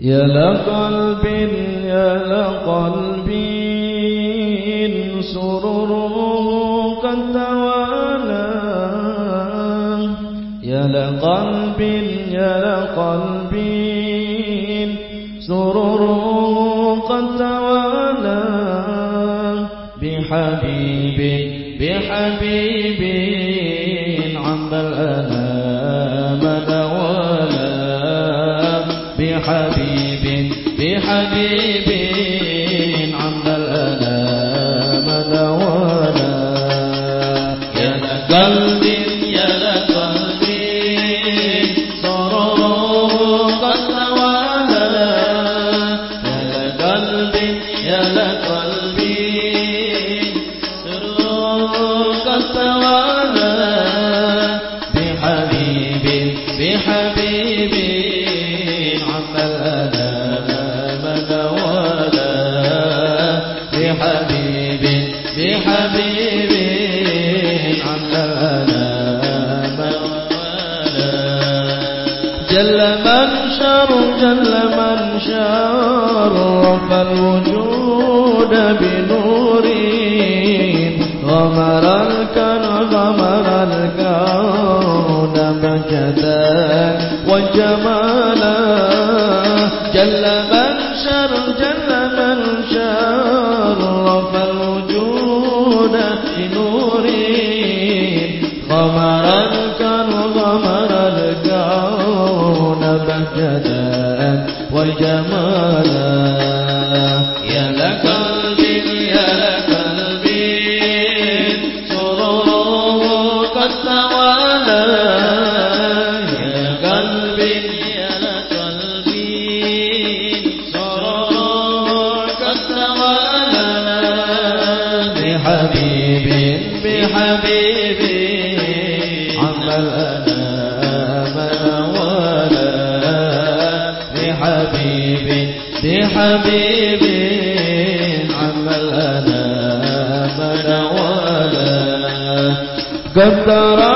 يا لقلب يا قلبي سرره قد توالى يا قلب يا قد توالى بحبيبي بحبيبي habibi Sentara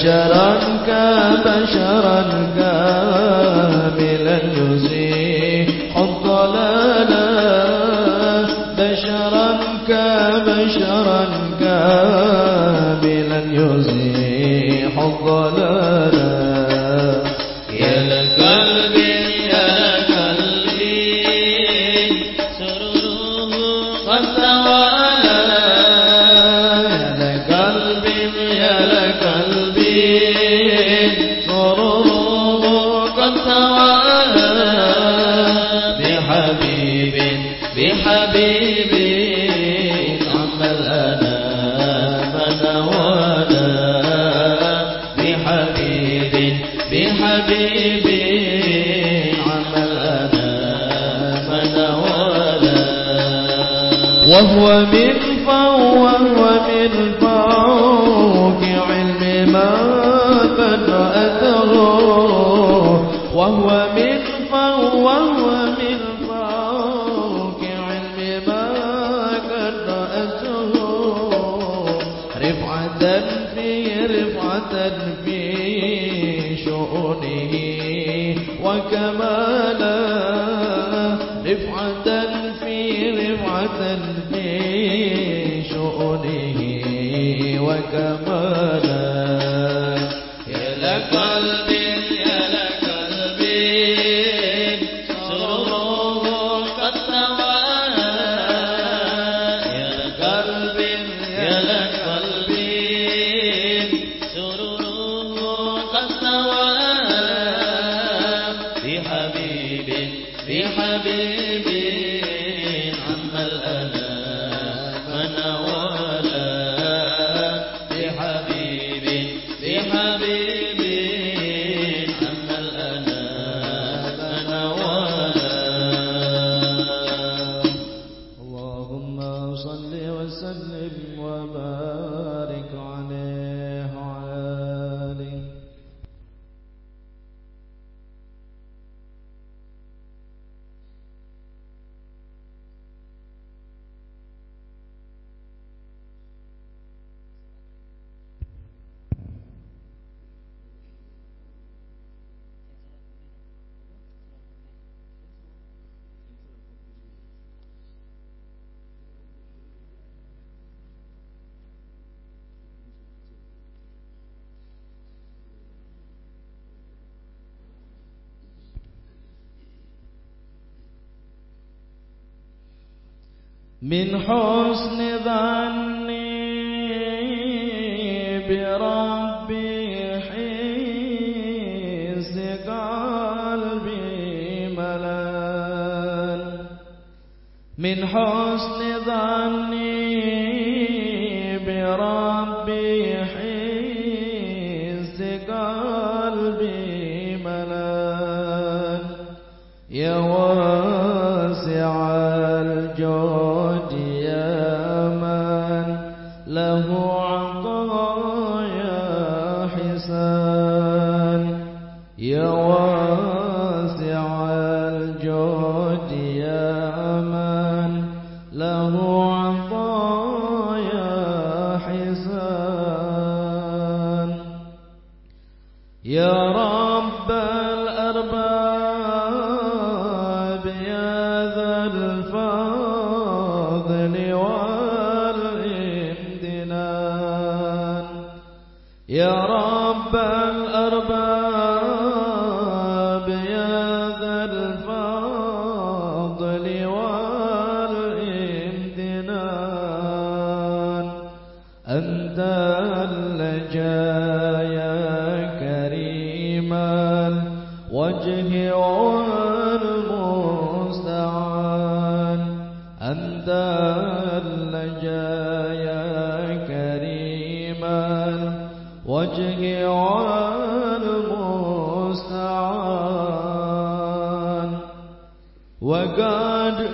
بشرا كبشرا كاملا يزيح الضلالا بشرا كبشرا كاملا يزيح الضلالا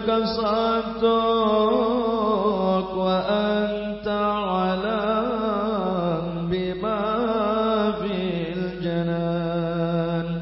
نعيم الجنان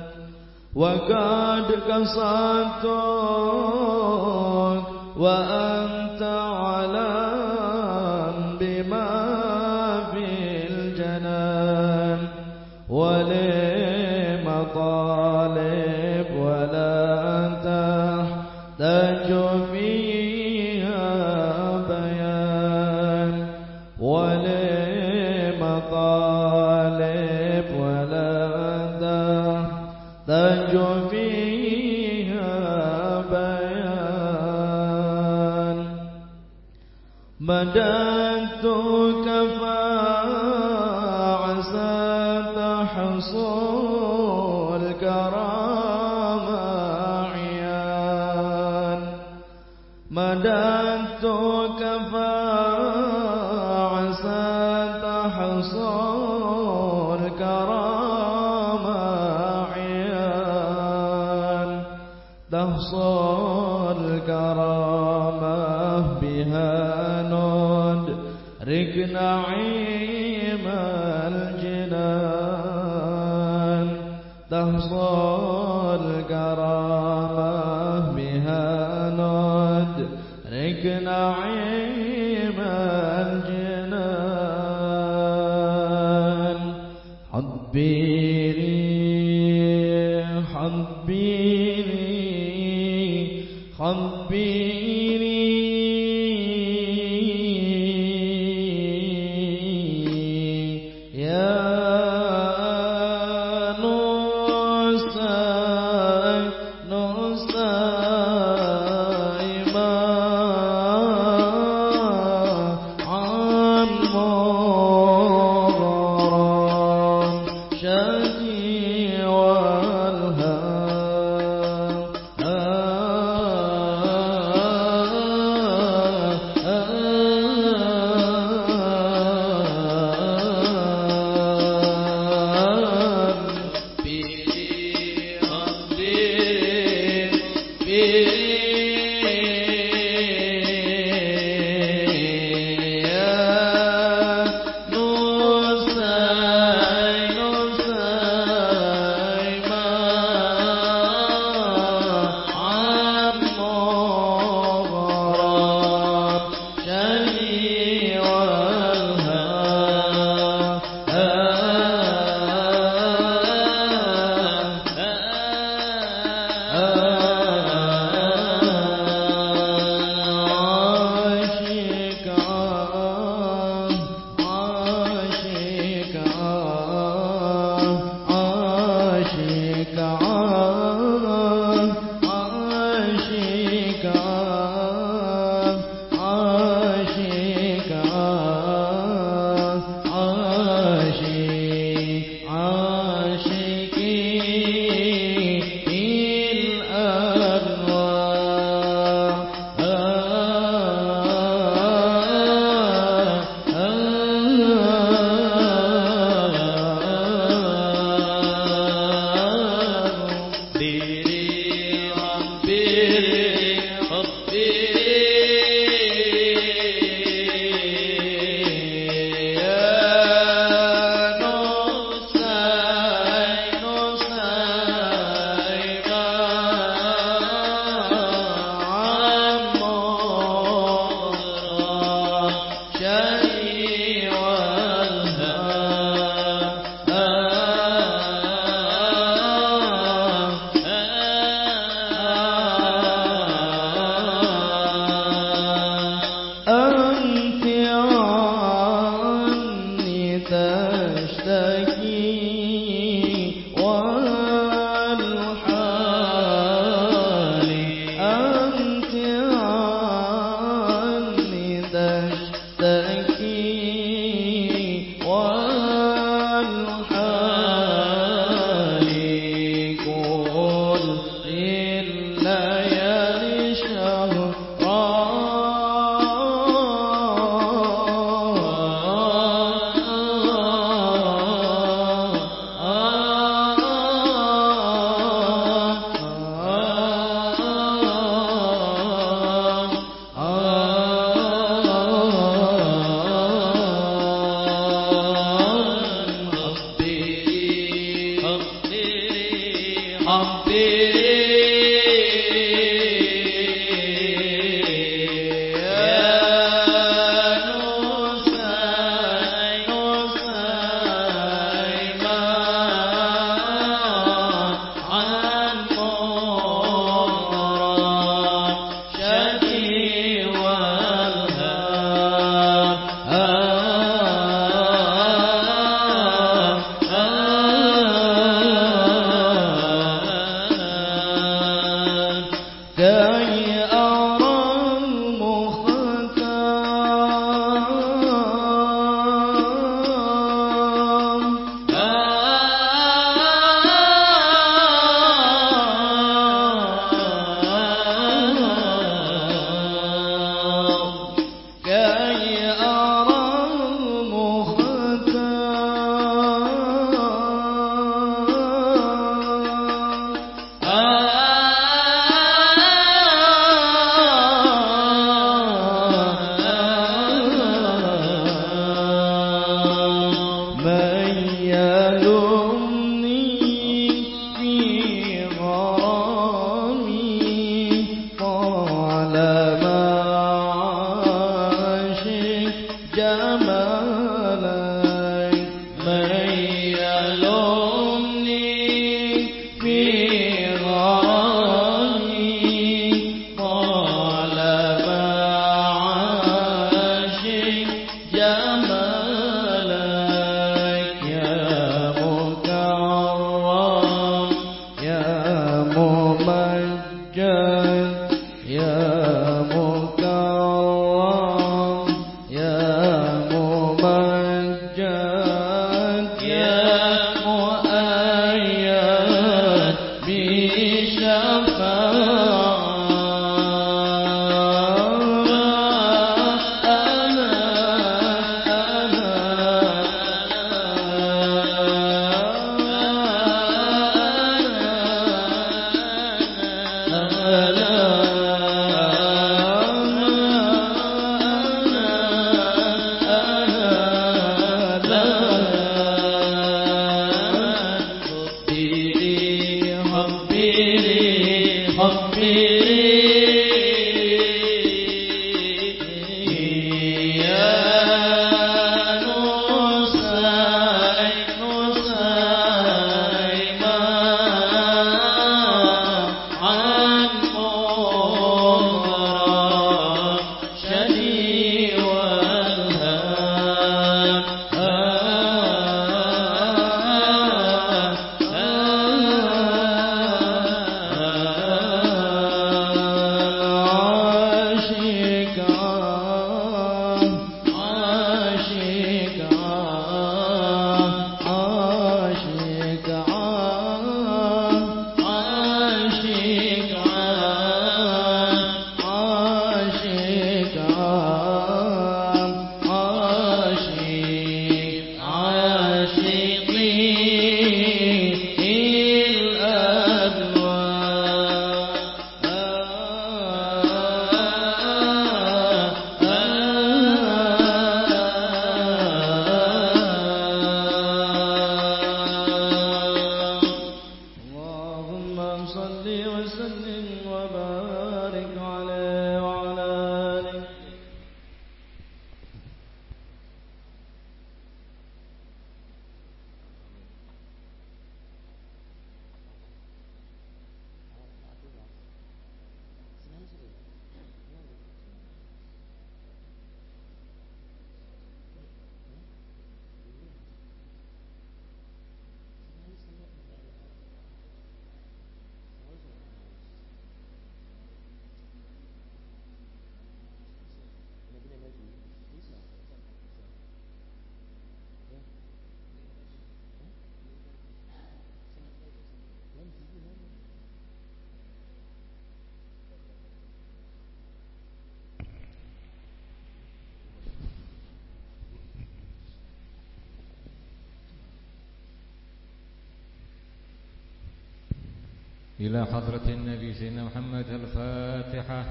إلى حضرة النبي سيدنا محمد الفاتحة.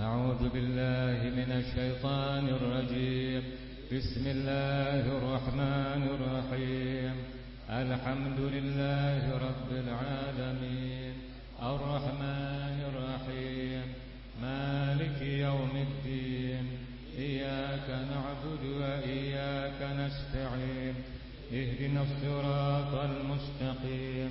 أعوذ بالله من الشيطان الرجيم. بسم الله الرحمن الرحيم. الحمد لله رب العالمين. الرحمن الرحيم. مالك يوم الدين. إياك نعبد وإياك نستعين. اهدنا الصراط المستقيم.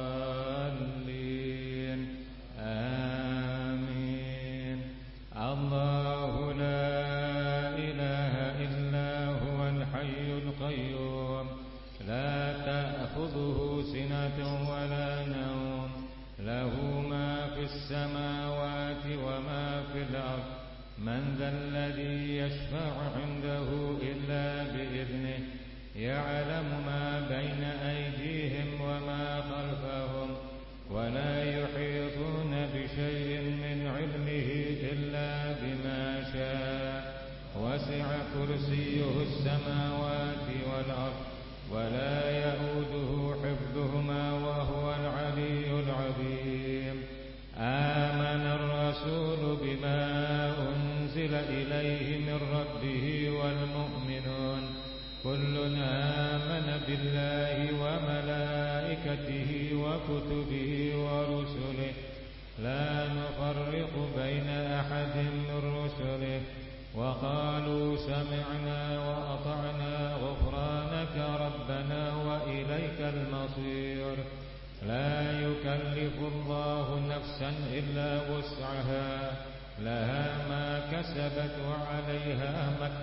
من ذا الذي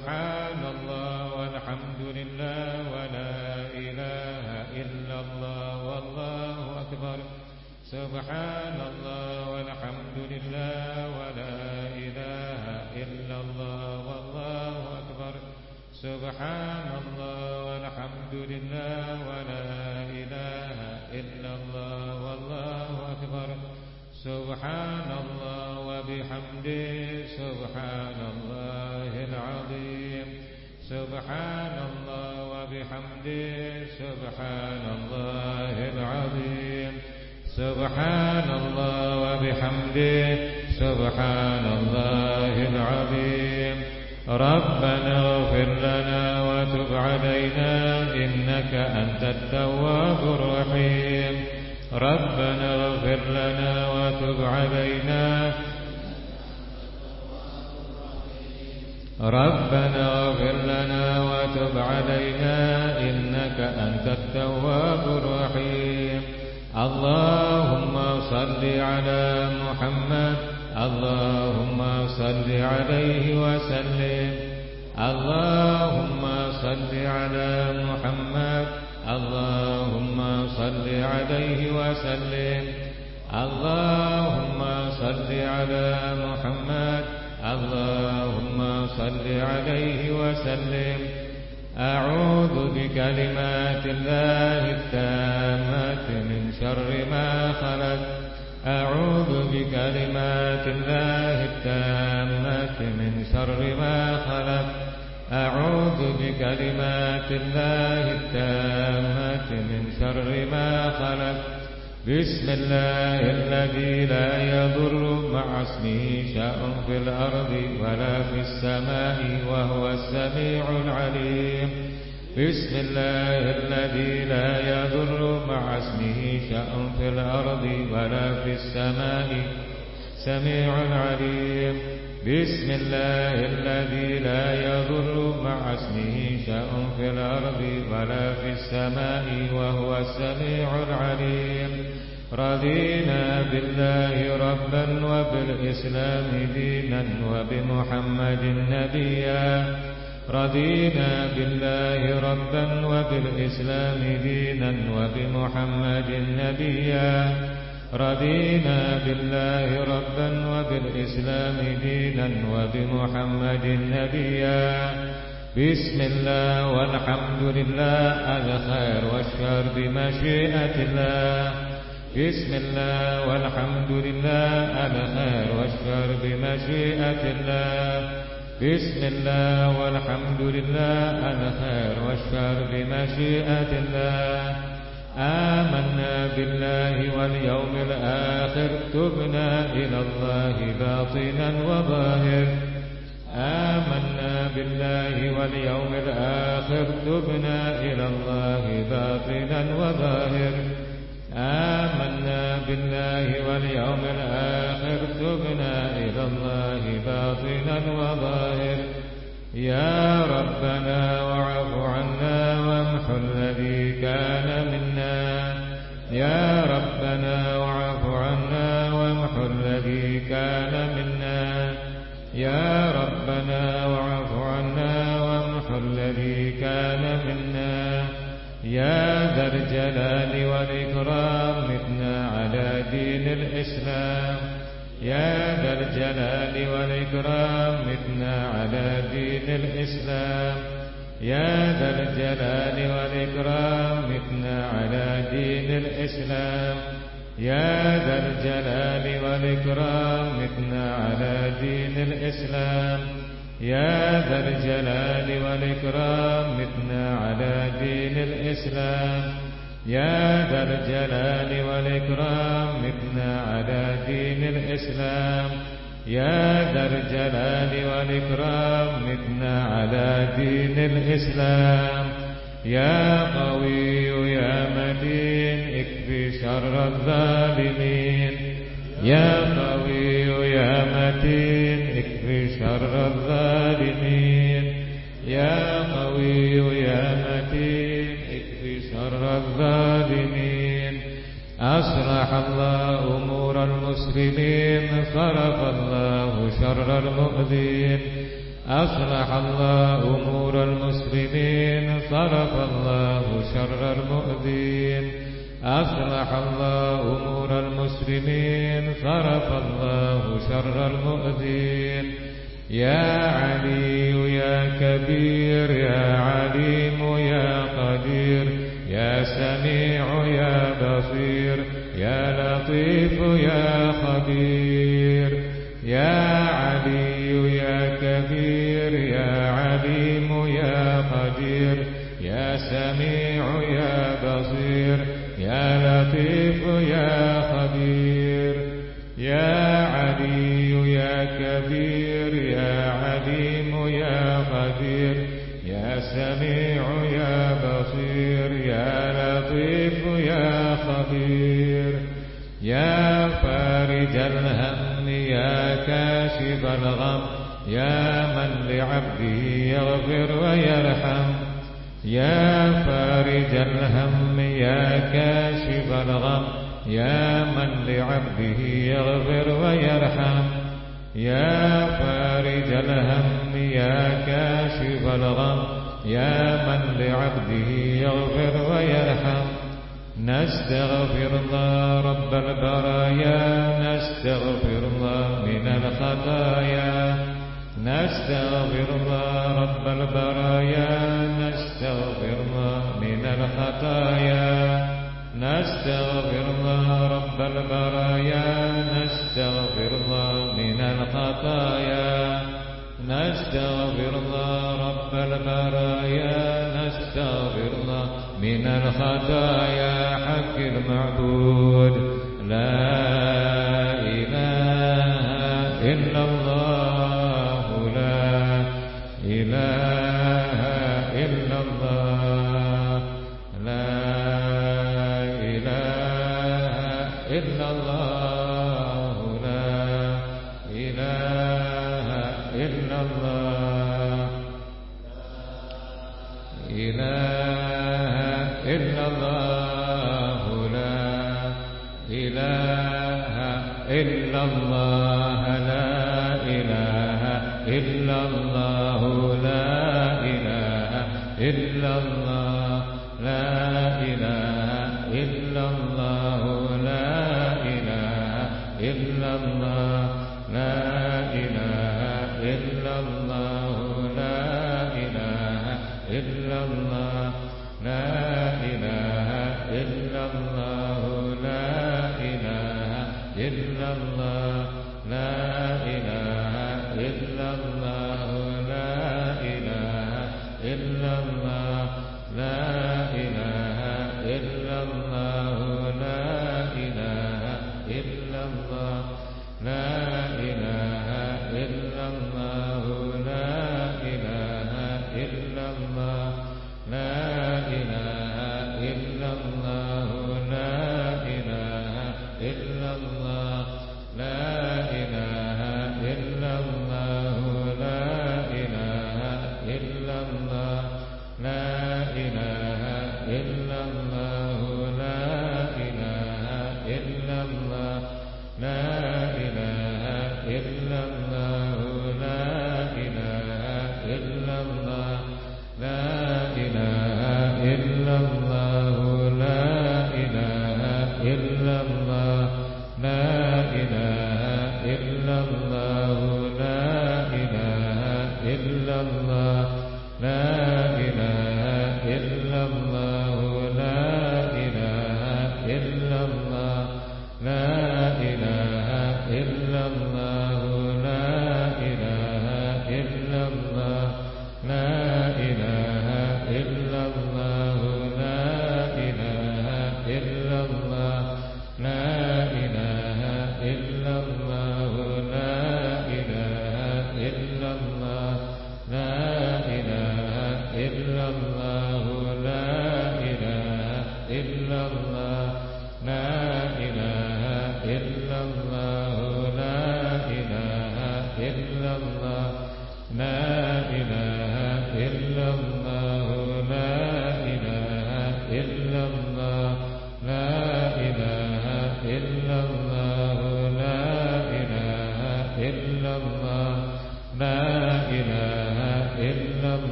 سبحان التواب الرحيم ربنا اغفر لنا وتب علينا. ربنا الإسلام. يا قوي يا متين اكفي شر الظالمين. يا قوي يا متين اكفي شر الظالمين. يا قوي يا متين اكفي شر الظالمين. أصلح الله أمور المسلمين صرف الله شر المؤذين أصلح الله أمور المسلمين صرف الله شر المؤذين أصلح الله أمور المسلمين صرف الله شر المؤذين يا علي يا كبير يا عليم يا قدير. يا سميع يا بصير. يا لطيف يا خبير. يا فارج الهم يا كاشف الغم يا من لعبده يغفر ويرحم. يا فارج الهم يا كاشف الغم يا من لعبده يغفر ويرحم. يا فارج الهم يا كاشف الغم يا من لعبده يغفر ويرحم. نستغفر الله رب البرايا نستغفر الله من الخطايا. نستغفر الله رب البرايا نستغفر الله من الخطايا. نستغفر الله رب البرايا نستغفر الله من الخطايا. نستغفر الله رب البرايا نستغفر من الخطايا حق المعبود. لا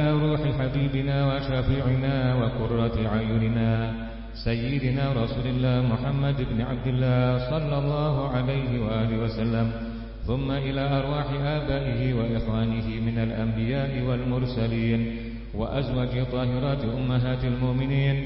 إلى روح حبيبنا وشفيعنا وقرة عيننا سيدنا رسول الله محمد بن عبد الله صلى الله عليه وآله وسلم ثم إلى أرواح آبائه وإخوانه من الأنبياء والمرسلين وأزواج طاهرات أمهات المؤمنين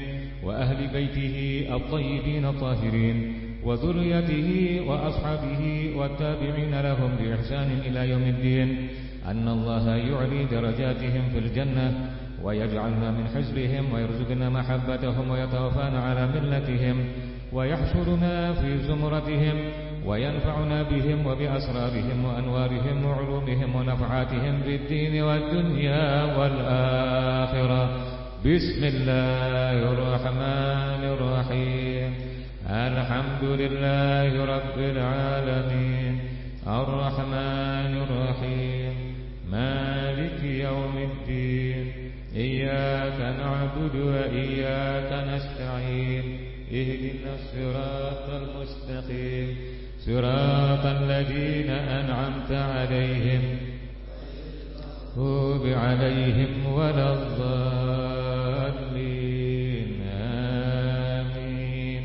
وأهل بيته الطيبين الطاهرين وذريته وأصحابه والتابعين لهم بإحسان إلى يوم الدين. أن الله يعلي درجاتهم في الجنة ويجعلنا من حزبهم ويرزقنا محبتهم ويتوفانا على ملتهم ويحشرنا في زمرتهم وينفعنا بهم وبأسرارهم وأنوارهم وعلومهم ونفعاتهم في الدين والدنيا والآخرة. بسم الله الرحمن الرحيم. الحمد لله رب العالمين. الرحمن الرحيم. مالك يوم الدين. إياك نعبد وإياك نستعين. اهدنا الصراط المستقيم. صراط الذين أنعمت عليهم. هوب عليهم ولا الضالين. آمين.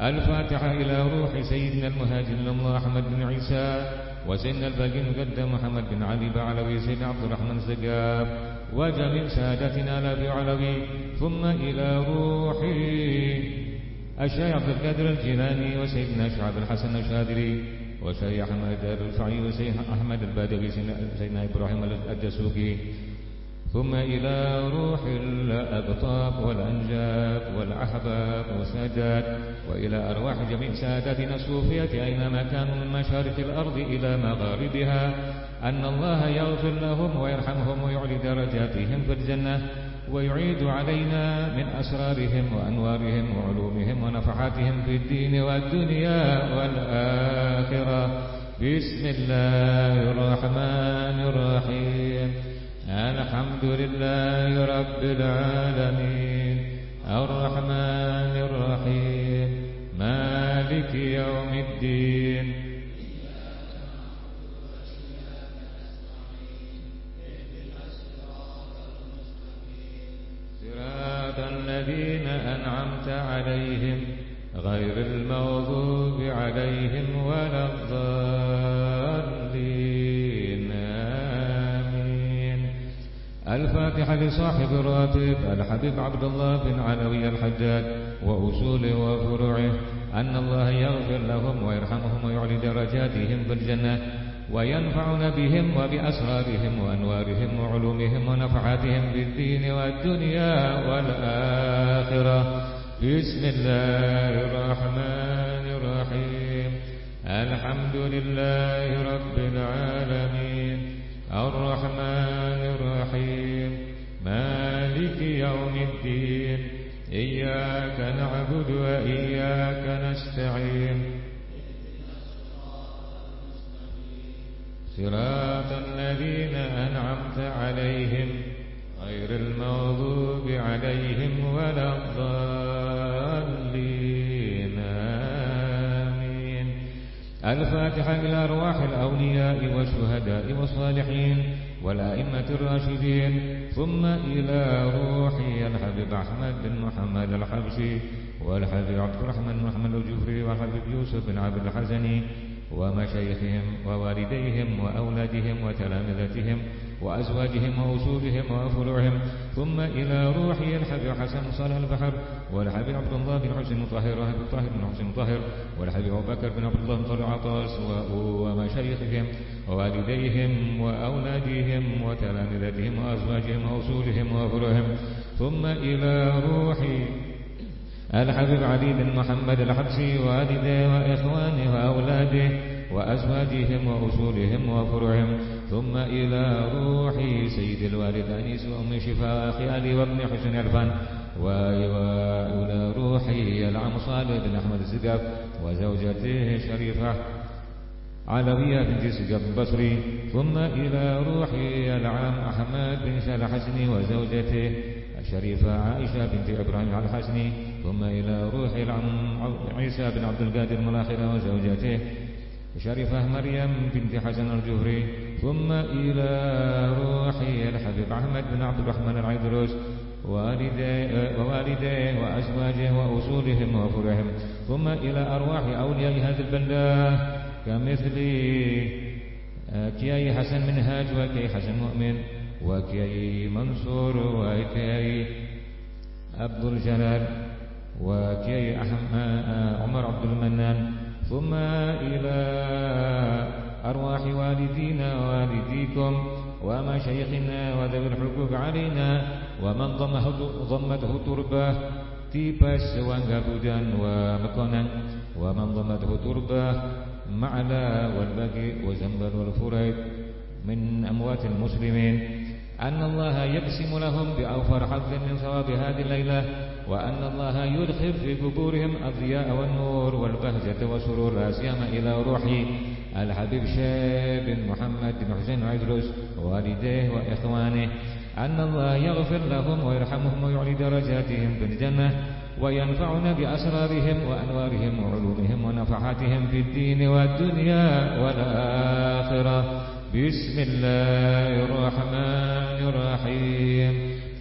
الفاتحة إلى روح سيدنا المهاجر الله أحمد بن عيسى. وسيدنا الباقي المقدم محمد بن علي بعلوي سيدنا عبد الرحمن الزقاب وجميع سادتنا لا في علوي. ثم إلى روح الشيخ عبد القادر الجيلاني وسيدنا شعب الحسن الشاذلي وشيخ أحمد الرفعي وسيدنا أحمد البادوي سيدنا إبراهيم الدسوقي ثم إلى روح الأبطاب والأنجاب والأحباب والسادات وإلى أرواح جميع ساداتنا الصوفية أينما كانوا من مشارق الأرض إلى مغاربها. أن الله يغفر لهم ويرحمهم ويعلي درجاتهم في الجنة ويعيد علينا من أسرارهم وأنوارهم وعلومهم ونفحاتهم في الدين والدنيا والآخرة. بسم الله الرحمن الرحيم. الحمد لله رب العالمين. الرحمن الرحيم. مالك يوم الدين. صراط الذين أنعمت عليهم غير المغضوب عليهم ولا الضالين. الفاتحة لصاحب الراتب الحبيب عبد الله بن علوي الحجاج وأصوله وفروعه أن الله يغفر لهم ويرحمهم ويعلي درجاتهم في الجنة وينفعنا بهم وبأسرارهم وأنوارهم وعلومهم ونفحاتهم في الدين والدنيا والآخرة. بسم الله الرحمن الرحيم. الحمد لله رب العالمين. الرحمن الرحيم. مالك يوم الدين. إياك نعبد وإياك نستعين. صراط الذين أنعمت عليهم غير المغضوب عليهم ولا الضالين. الفاتحة إلى أرواح الأولياء والشهداء والصالحين والأئمة الراشدين. ثم إلى روحي الحبيب أحمد بن محمد الحبشي والحبيب عبد الرحمن محمد الجفري والحبيب يوسف بن عبد الحزني ومشايخهم ووالديهم وأولادهم وتلامذتهم وأزواجهم وأصولهم وفروعهم. ثم إلى روحي الحبيب حسن صالح البحر والحبيب عبد الله بن حسين الطاهر والحبيب طاهر بن حسين الطاهر والحبيب أبو بكر بن عبد الله بن عطاس ومشايخهم ووالديهم وأولادهم وتلامذتهم وأزواجهم وأصولهم وفروعهم. ثم إلى روحي الحبيب علي بن محمد الحبشي والده وإخوانه وأولاده وأزواجهم وأصولهم وفروعهم. ثم إلى روح سيد الوالد أنيس وأم شفاء أخي علي وابن حسن عرفان. وإلى روحي العم صالح بن أحمد الزقاف وزوجته الشريفة علوية بنت السقاف البصري. ثم إلى روحي العام أحمد بن سال حسني وزوجته الشريفة عائشة بنت إبراهيم الحسني. ثم إلى روح عيسى بن عبد القادر ملاخرة وزوجته شريفة مريم بنت حسن الجهري. ثم إلى روحي الحبيب أحمد بن عبد الرحمن العيدروس ووالديه وأزواجه وأصولهم وفرهم ثم إلى أرواح أولياء هذه البلدة كمثل كياي حسن منهاج وكياي حسن مؤمن وكياي منصور وكياي عبد الجلال. وكياي عمر عبد المنان. ثم إلى أرواح والدينا ووالديكم ومشايخنا وذوي الحقوق علينا ومن ضمته تربة تيبس وانقبودا ومكونا ومن ضمته تربة معلا والبقي وزنبل والفريد من أموات المسلمين. أن الله يقسم لهم بأوفر حظ من ثواب هذه الليلة وأن الله يدخل في قبورهم الضياء والنور والبهجة والسرور لا سيما إلى روحي الحبيب شيب بن محمد بن حسين عيدروس ووالديه وإخوانه. أن الله يغفر لهم ويرحمهم ويعلي درجاتهم في الجنة وينفعنا بأسرارهم وأنوارهم وعلومهم ونفحاتهم في الدين والدنيا والآخرة. بسم الله الرحمن الرحيم.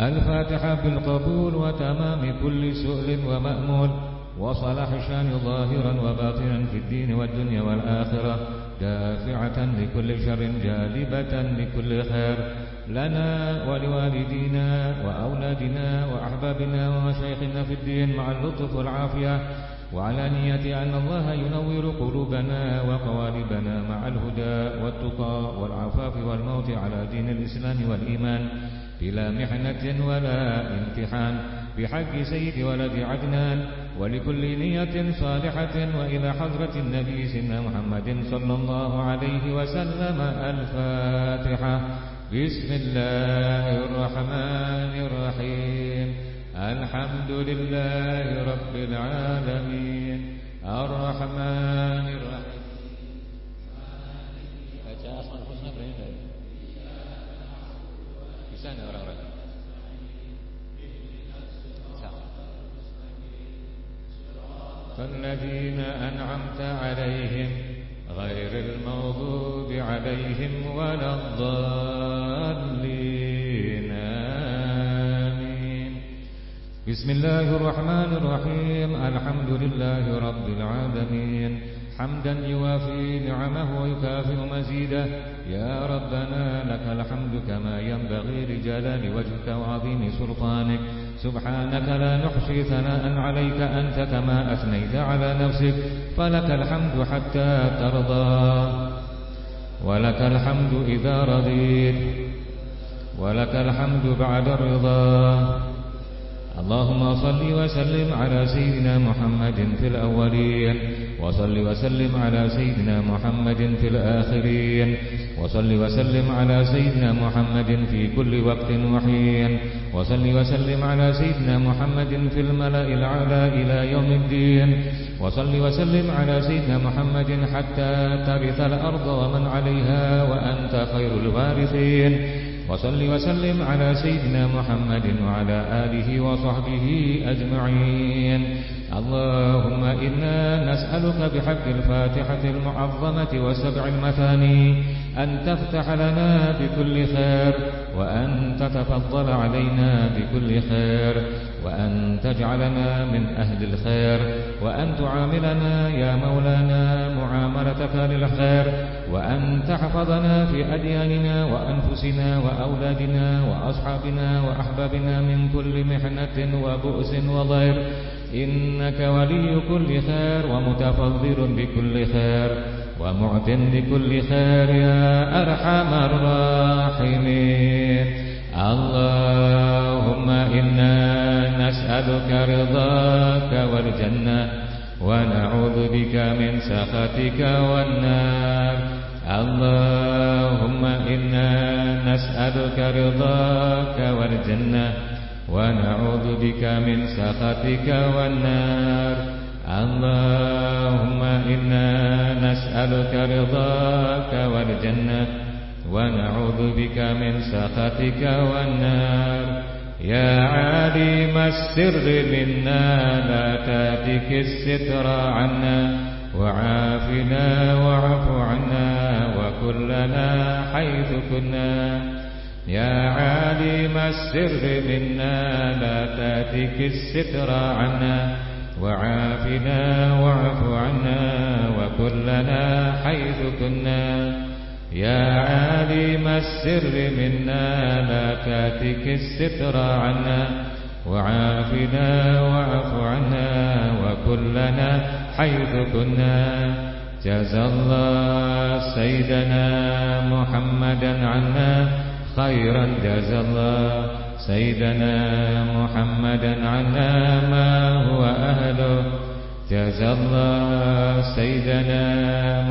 الفاتحة بالقبول وتمام كل سؤل ومأمول وصلاح شان ظاهرا وباطنا في الدين والدنيا والآخرة دافعة لكل شر جالبة لكل خير. لنا ولوالدينا وأولادنا وأحبابنا ومشايخنا في الدين مع اللطف والعافية وعلى نية أن الله ينور قلوبنا وقوالبنا مع الهدى والتقى والعفاف والموت على دين الإسلام والإيمان. بلا محنة ولا امتحان. بحق سيد ولد عدنان ولكل نية صالحة. وإلى حضرة النبي سيدنا محمد صلى الله عليه وسلم الفاتحة. بسم الله الرحمن الرحيم. الحمد لله رب العالمين. الرحمن الرحيم. Nggak orang-orang فالذين أنعمت عليهم غير المغضوب عليهم ولا الضالين. بسم الله الرحمن الرحيم. الحمد لله رب العالمين. حمدا يوافي نعمه ويكافئ مزيده. يا ربنا لك الحمد كما ينبغي لجلال وجهك وعظيم سلطانك. سبحانك لا نحصي ثناء عليك أنت كما أثنيت على نفسك. فلك الحمد حتى ترضى. ولك الحمد إذا رضيت. ولك الحمد بعد الرضا. اللهم صل وسلم على سيدنا محمد في الأولين وصل وسلم على سيدنا محمد في الآخرين وصل وسلم على سيدنا محمد في كل وقت وحين وصل وسلم على سيدنا محمد في الملأ الأعلى إلى يوم الدين وصل وسلم على سيدنا محمد حتى ترث الأرض ومن عليها وأنت خير الوارثين. وصل وسلم على سيدنا محمد وعلى آله وصحبه أجمعين. اللهم إنا نسألك بحق الفاتحة المعظمة وسبع المثاني أن تفتح لنا بكل خير وأن تتفضل علينا بكل خير. وأن تجعلنا من أهل الخير وأن تعاملنا يا مولانا معاملتك للخير وأن تحفظنا في أدياننا وأنفسنا وأولادنا وأصحابنا وأحبابنا من كل محنة وبؤس وضير. إنك ولي كل خير ومتفضل بكل خير ومعت لكل خير يا أرحم الراحمين. اللهم إنا نسألك رضاك والجنة ونعوذ بك من سخطك والنار. اللهم إنا نسألك رضاك والجنة ونعوذ بك من سخطك والنار. اللهم إنا نسألك رضاك والجنة ونعوذ بك من سخطك والنار. يا عالم السر منا لا تأتك الستر عنا. وعافنا واعف عنا وكلنا حيث كنا. يا عالم السر منا لا تأتك الستر عنا. وعافنا واعف عنا وكلنا حيث كنا. يا عالم السر منا لا تاتك الستر عنا وعافنا واعف عنا وكلنا حيث كنا. جزى الله سيدنا محمدا عنا خيرا. جزى الله سيدنا محمدا عنا ما هو أهله. جزى الله سيدنا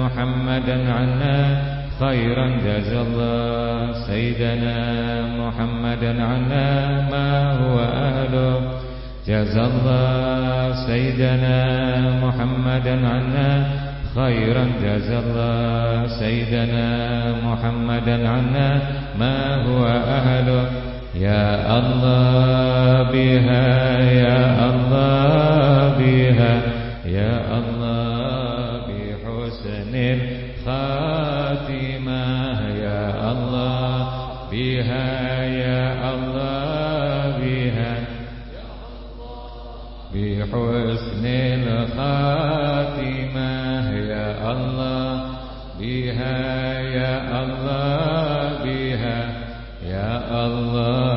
محمدا عنا خيرا جزى الله سيدنا محمدا عنا ما هو أهله. جزى الله سيدنا محمدا عنا خيرا. جزى الله سيدنا محمدا عنا ما هو أهله. يا الله بها يا الله بها يا الله بحسن الخاتمة بحسن الخاتمة. يا الله بها يا الله بها يا الله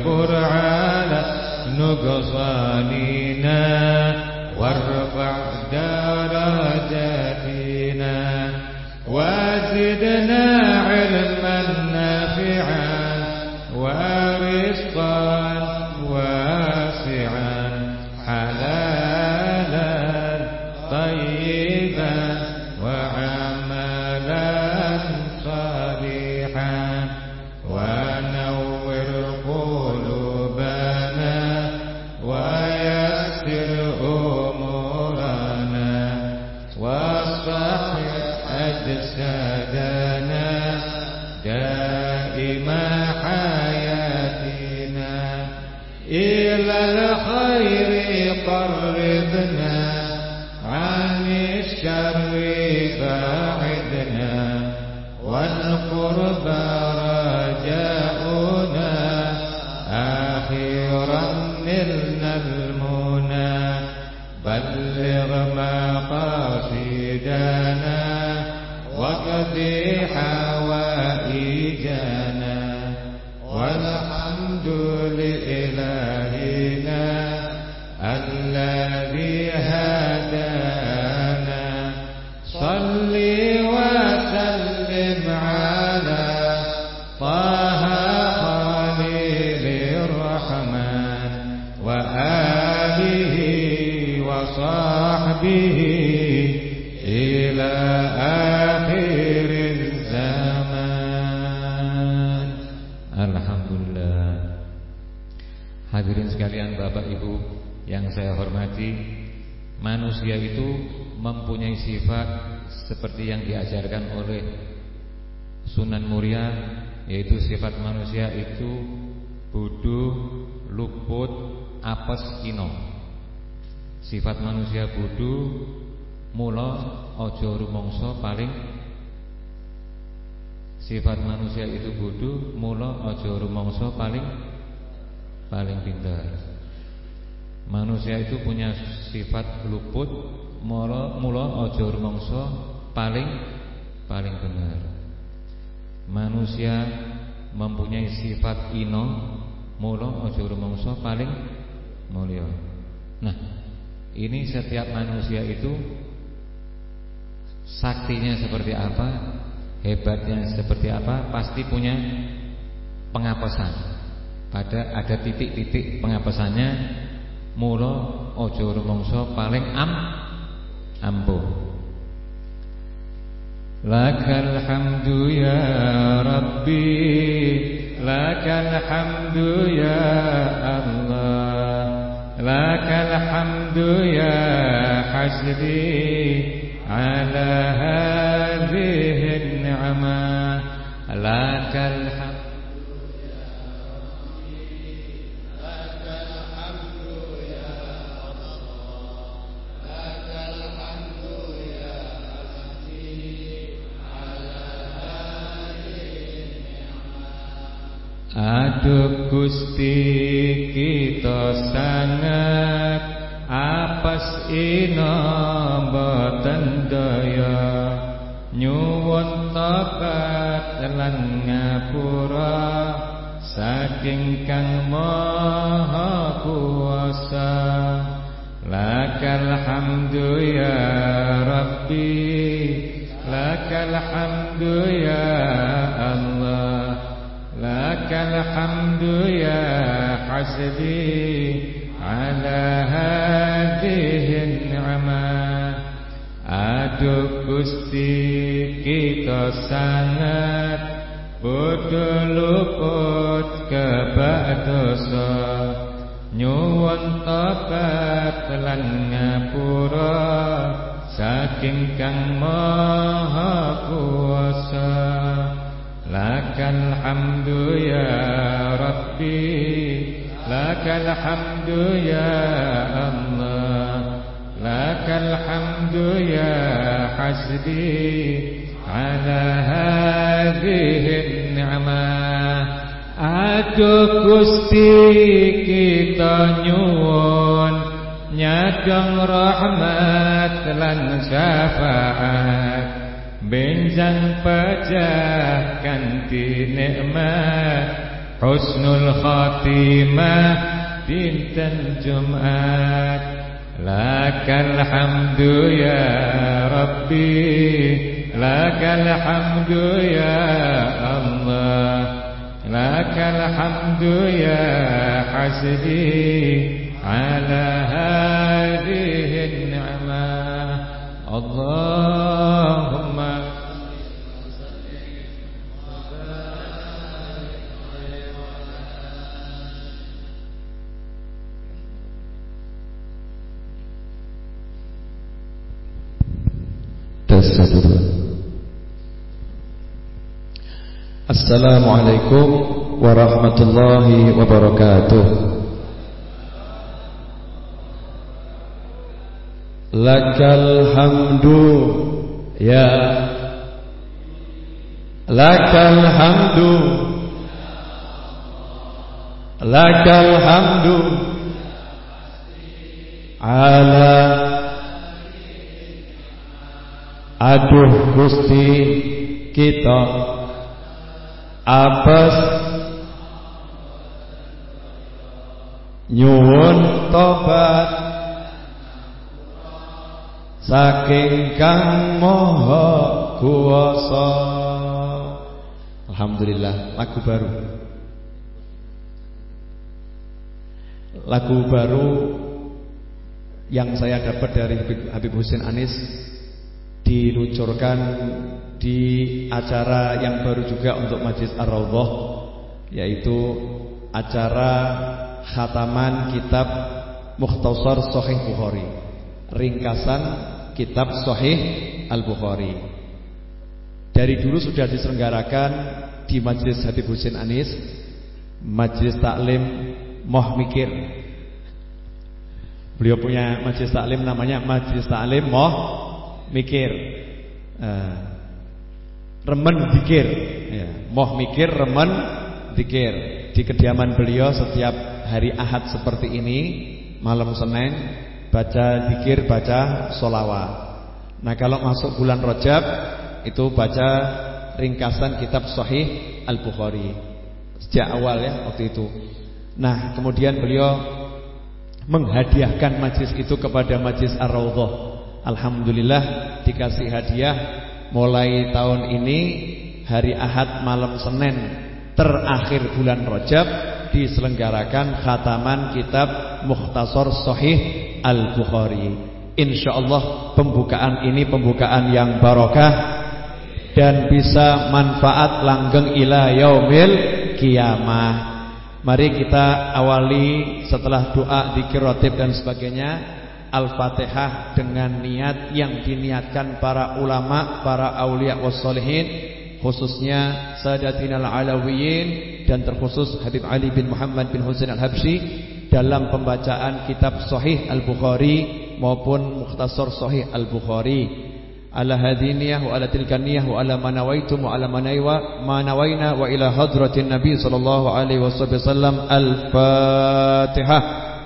القرآن نقصاني. pengapesan Pada ada titik-titik pengapesannya Mula ojo rumongso paling am Ampuh Lakal hamdu ya Rabbi Lakal hamdu ya Allah Lakal hamdu ya hasbi على هذه النعمة لك الحمد Aduh Gusti kita sangat apes ina boten daya. Nyuwun tobat lan ngapura saking kang maha kuasa. Lakal hamdu ya rabbi lakal hamdu ya lakal hamdu ya hasbi على هذه النعمة Aduh Gusti kita sangat Bodoh luput kebak dosa Nyuwun tobat lan ngapura Saking kang maha kuasa Lakal hamdu ya Rabbi لك الحمد يا الله لك الحمد يا حسبي على هذه النعمة Aduh Gusti kita nyuwun nyadong rahmat lan syafaat Benjang pajak kanti nikmat husnul khatimah dinten Jumat. Lakal hamdu ya rabbi lakal hamdu ya Allah. Lakal hamdu ya hasbi ala hadhihi ni'mah. Allah. Assalamualaikum. Warahmatullahi wabarakatuh. Lakal hamdu ya. Lakal hamdu. Lakal hamdu. Ala Aduh Gusti kita Abas Nyuwun tobat. Saking kang moho kuasa Alhamdulillah lagu baru. Lagu baru yang saya dapat dari Habib Husin Anis diluncurkan di acara yang baru juga untuk Majlis Ar-Raudhah yaitu acara khataman kitab Mukhtasar Sahih Bukhari ringkasan kitab Sahih Al-Bukhari. Dari dulu sudah diselenggarakan di Majlis Habib Husin Anis Majlis Taklim Moh Mikir. Beliau punya majlis taklim namanya Majlis Taklim Moh mikir uh, remen dikir ya. moh mikir remen dikir di kediaman beliau setiap hari Ahad seperti ini malam Senin baca dikir baca solawat nah kalau masuk bulan Rojab itu baca ringkasan kitab Sahih Al-Bukhari. Sejak awal ya waktu itu. Nah kemudian beliau menghadiahkan majlis itu kepada majlis Ar-Raudhah Alhamdulillah dikasih hadiah mulai tahun ini hari Ahad malam Senin terakhir bulan Rajab diselenggarakan khataman kitab Mukhtasar Sahih Al-Bukhari. Insyaallah pembukaan ini pembukaan yang barokah dan bisa manfaat langgeng ila yaumil kiamah. Mari kita awali setelah doa, zikir, ratib dan sebagainya Al-Fatihah dengan niat yang diniatkan para ulama, para aulia wassalihin khususnya Sadatina al-Alawiyin dan terkhusus Habib Ali bin Muhammad bin Husain al-Habsyi dalam pembacaan kitab Sahih Al-Bukhari maupun Mukhtasar Sahih Al-Bukhari. Ala hadiniyah wa ala tilkaniyah wa ala manawaitum wa ala manaiwa manawaina wa ila hadratin nabi sallallahu alaihi wasallam al-fatihah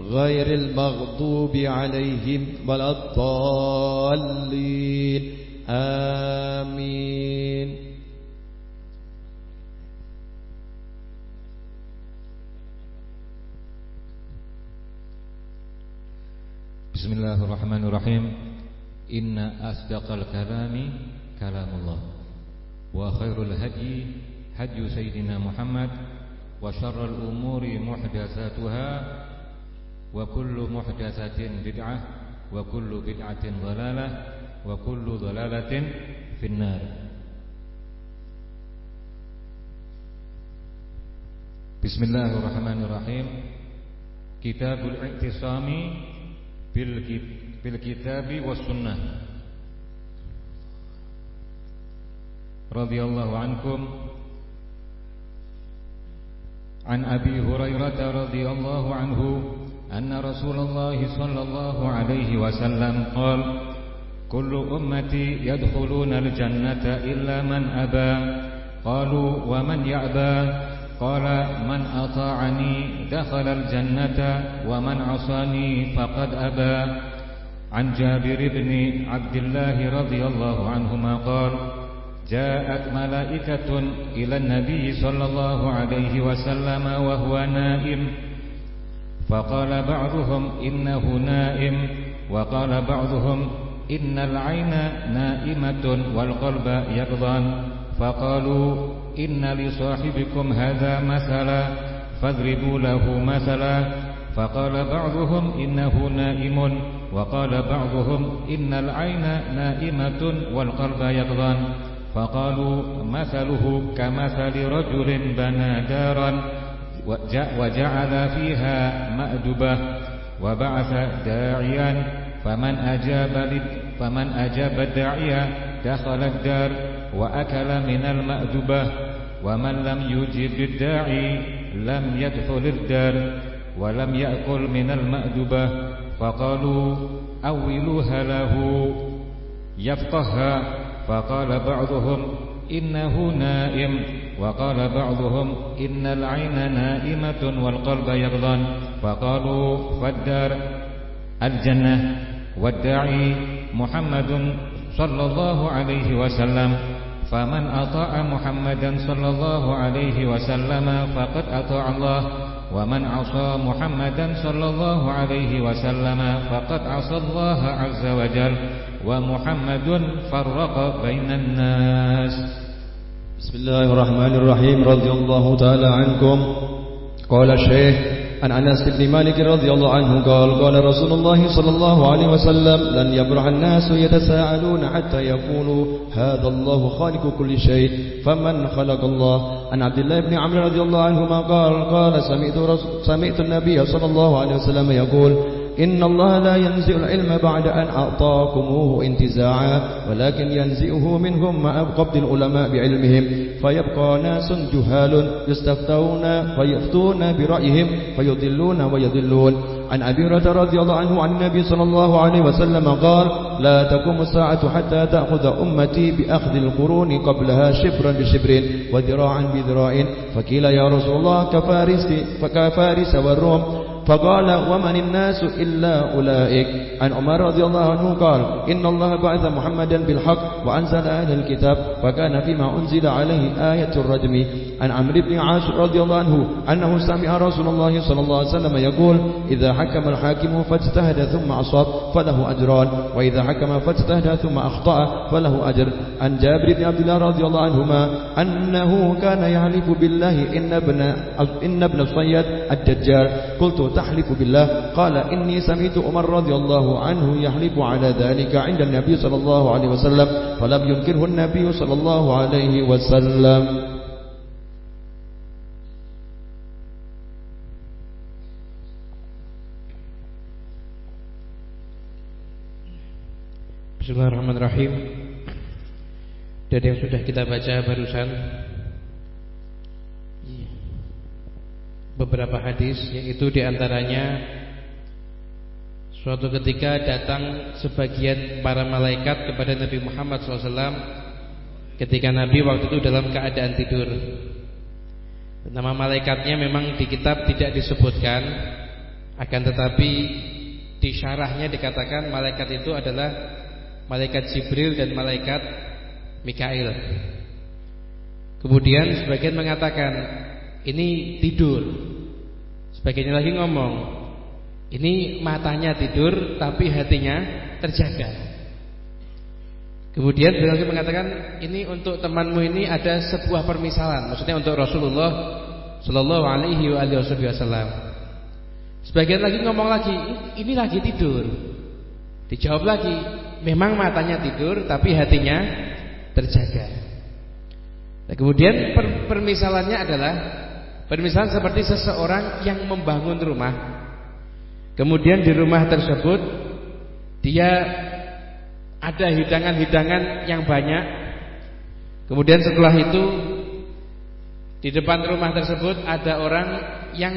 غير المغضوب عليهم ولا الضالين. آمين. بسم الله الرحمن الرحيم. إن أصدق الكلام كلام الله. وخير الهدي هدي سيدنا محمد وشر الأمور محدثاتها وكل محدثة بدعة وكل بدعة ضلالة وكل ضلالة في النار. بسم الله الرحمن الرحيم كتاب الاعتصام بالكتاب والسنة رضي الله عنكم عن أبي هريرة رضي الله عنه أن رسول الله صلى الله عليه وسلم قال كل أمتي يدخلون الجنة إلا من أبى. قالوا ومن يأبى؟ قال من أطاعني دخل الجنة ومن عصاني فقد أبى. عن جابر بن عبد الله رضي الله عنهما قال جاءت ملائكة إلى النبي صلى الله عليه وسلم وهو نائم فقال بعضهم إنه نائم وقال بعضهم إن العين نائمة والقلب يقظان فقالوا إن لصاحبكم هذا مثلا فاضربوا له مثلا فقال بعضهم إنه نائم وقال بعضهم إن العين نائمة والقلب يقظان فقالوا مثله كمثل رجل بنى دارا وجعل فيها مأدبة وبعث داعيا فمن أجاب فمن أجاب الداعية دخل الدار وأكل من المأدبة ومن لم يجب الداعي لم يدخل الدار ولم يأكل من المأدبة. فقالوا أولوها له يفقهها. فقال بعضهم إنه نائم. وقال بعضهم إن العين نائمة والقلب يغضن فقالوا فالدار الجنة. والداعي محمد صلى الله عليه وسلم. فمن أطاع محمدا صلى الله عليه وسلم فقد أطاع الله. ومن عصى محمدا صلى الله عليه وسلم فقد عصى الله عز وجل. ومحمد فرق بين الناس. بسم الله الرحمن الرحيم. رضي الله تعالى عنكم. قال الشيخ عن أنس بن مالك رضي الله عنه قال قال رسول الله صلى الله عليه وسلم لن يبرح الناس يتساءلون حتى يقولوا هذا الله خالق كل شيء فمن خلق الله عن عبد الله بن عمرو رضي الله عنهما قال قال سمعت, سمعت النبي صلى الله عليه وسلم يقول إن الله لا ينزع العلم بعد أن أعطاكموه انتزاعا ولكن ينزئه منهم مع قبض العلماء بعلمهم. فيبقى ناس جهال يستفتون فيفتون برأيهم فيضلون ويضلون. عن أبي هريرة رضي الله عنه عن النبي صلى الله عليه وسلم قال لا تقوم الساعة حتى تأخذ أمتي بأخذ القرون قبلها شبرا بشبر وذراعا بذراع. فقيل يا رسول الله كفارس فكفارس والروم. فقال ومن الناس إلا أولئك؟ عن عمر رضي الله عنه قال إن الله بعث محمدا بالحق وأنزل أهل الكتاب فكان فيما أنزل عليه آية الرجم. عن عمرو بن عاش رضي الله عنه أنه سمع رسول الله صلى الله عليه وسلم يقول إذا حكم الحاكم فاجتهد ثم أصاب فله أجران وإذا حكم فاجتهد ثم أخطأ فله أجر. عن جابر بن عبد الله رضي الله عنهما أنه كان يحلف بالله إن ابن إن ابن الصيد الدجال. قلت tahlifu billah. Qala inni Umar radhiyallahu anhu yahlifu ala dhalika 'inda an-nabi sallallahu alaihi wasallam falam yunkirhu an-nabi sallallahu alaihi wasallam. Bismillahirrahmanirrahim. Dari yang sudah kita baca barusan beberapa hadis yaitu di antaranya suatu ketika datang sebagian para malaikat kepada Nabi Muhammad SAW ketika Nabi waktu itu dalam keadaan tidur. Nama malaikatnya memang di kitab tidak disebutkan, akan tetapi di syarahnya dikatakan malaikat itu adalah malaikat Jibril dan malaikat Mikail. Kemudian sebagian mengatakan ini tidur. Sebagiannya lagi ngomong, ini matanya tidur tapi hatinya terjaga. Kemudian beliau lagi mengatakan, ini untuk temanmu ini ada sebuah permisalan, maksudnya untuk Rasulullah Shallallahu Alaihi Wasallam. Sebagian lagi ngomong lagi, ini lagi tidur. Dijawab lagi, memang matanya tidur tapi hatinya terjaga. Nah, kemudian per permisalannya adalah Permisalan seperti seseorang yang membangun rumah. Kemudian di rumah tersebut Dia ada hidangan-hidangan yang banyak. Kemudian setelah itu Di depan rumah tersebut ada orang yang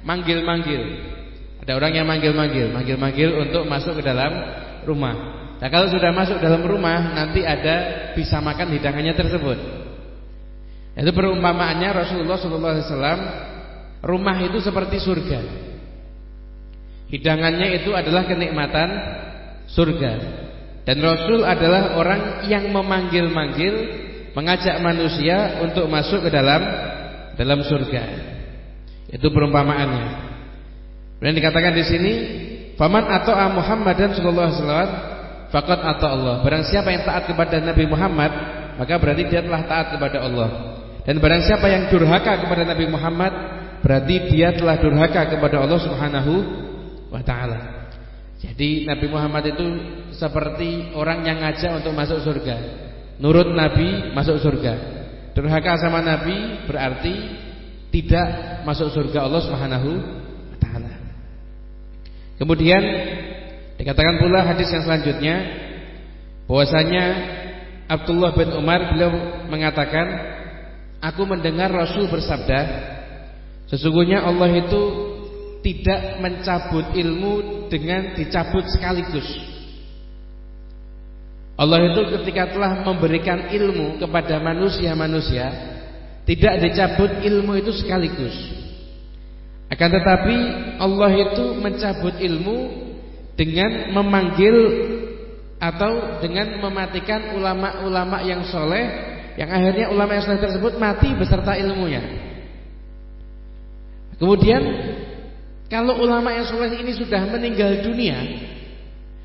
manggil-manggil. Ada orang yang manggil-manggil Manggil-manggil untuk masuk ke dalam rumah. Nah kalau sudah masuk dalam rumah Nanti ada bisa makan hidangannya tersebut itu perumpamaannya Rasulullah SAW rumah itu seperti surga. Hidangannya itu adalah kenikmatan surga. Dan Rasul adalah orang yang memanggil-manggil, mengajak manusia untuk masuk ke dalam dalam surga. Itu perumpamaannya. Dan dikatakan di sini, "Faman ata'a Muhammadan sallallahu alaihi wasallam faqad ata Allah." Barang siapa yang taat kepada Nabi Muhammad, maka berarti dia telah taat kepada Allah. Dan barang siapa yang durhaka kepada Nabi Muhammad Berarti dia telah durhaka kepada Allah subhanahu wa ta'ala. Jadi Nabi Muhammad itu seperti orang yang ngajak untuk masuk surga. Nurut Nabi masuk surga. Durhaka sama Nabi berarti tidak masuk surga Allah subhanahu wa ta'ala. Kemudian dikatakan pula hadis yang selanjutnya bahwasanya Abdullah bin Umar beliau mengatakan Aku mendengar Rasul bersabda Sesungguhnya Allah itu Tidak mencabut ilmu Dengan dicabut sekaligus. Allah itu ketika telah memberikan ilmu Kepada manusia-manusia Tidak dicabut ilmu itu sekaligus. Akan tetapi Allah itu mencabut ilmu Dengan memanggil Atau dengan mematikan ulama-ulama yang soleh yang akhirnya ulama yang tersebut mati beserta ilmunya. Kemudian kalau ulama yang soleh ini sudah meninggal dunia,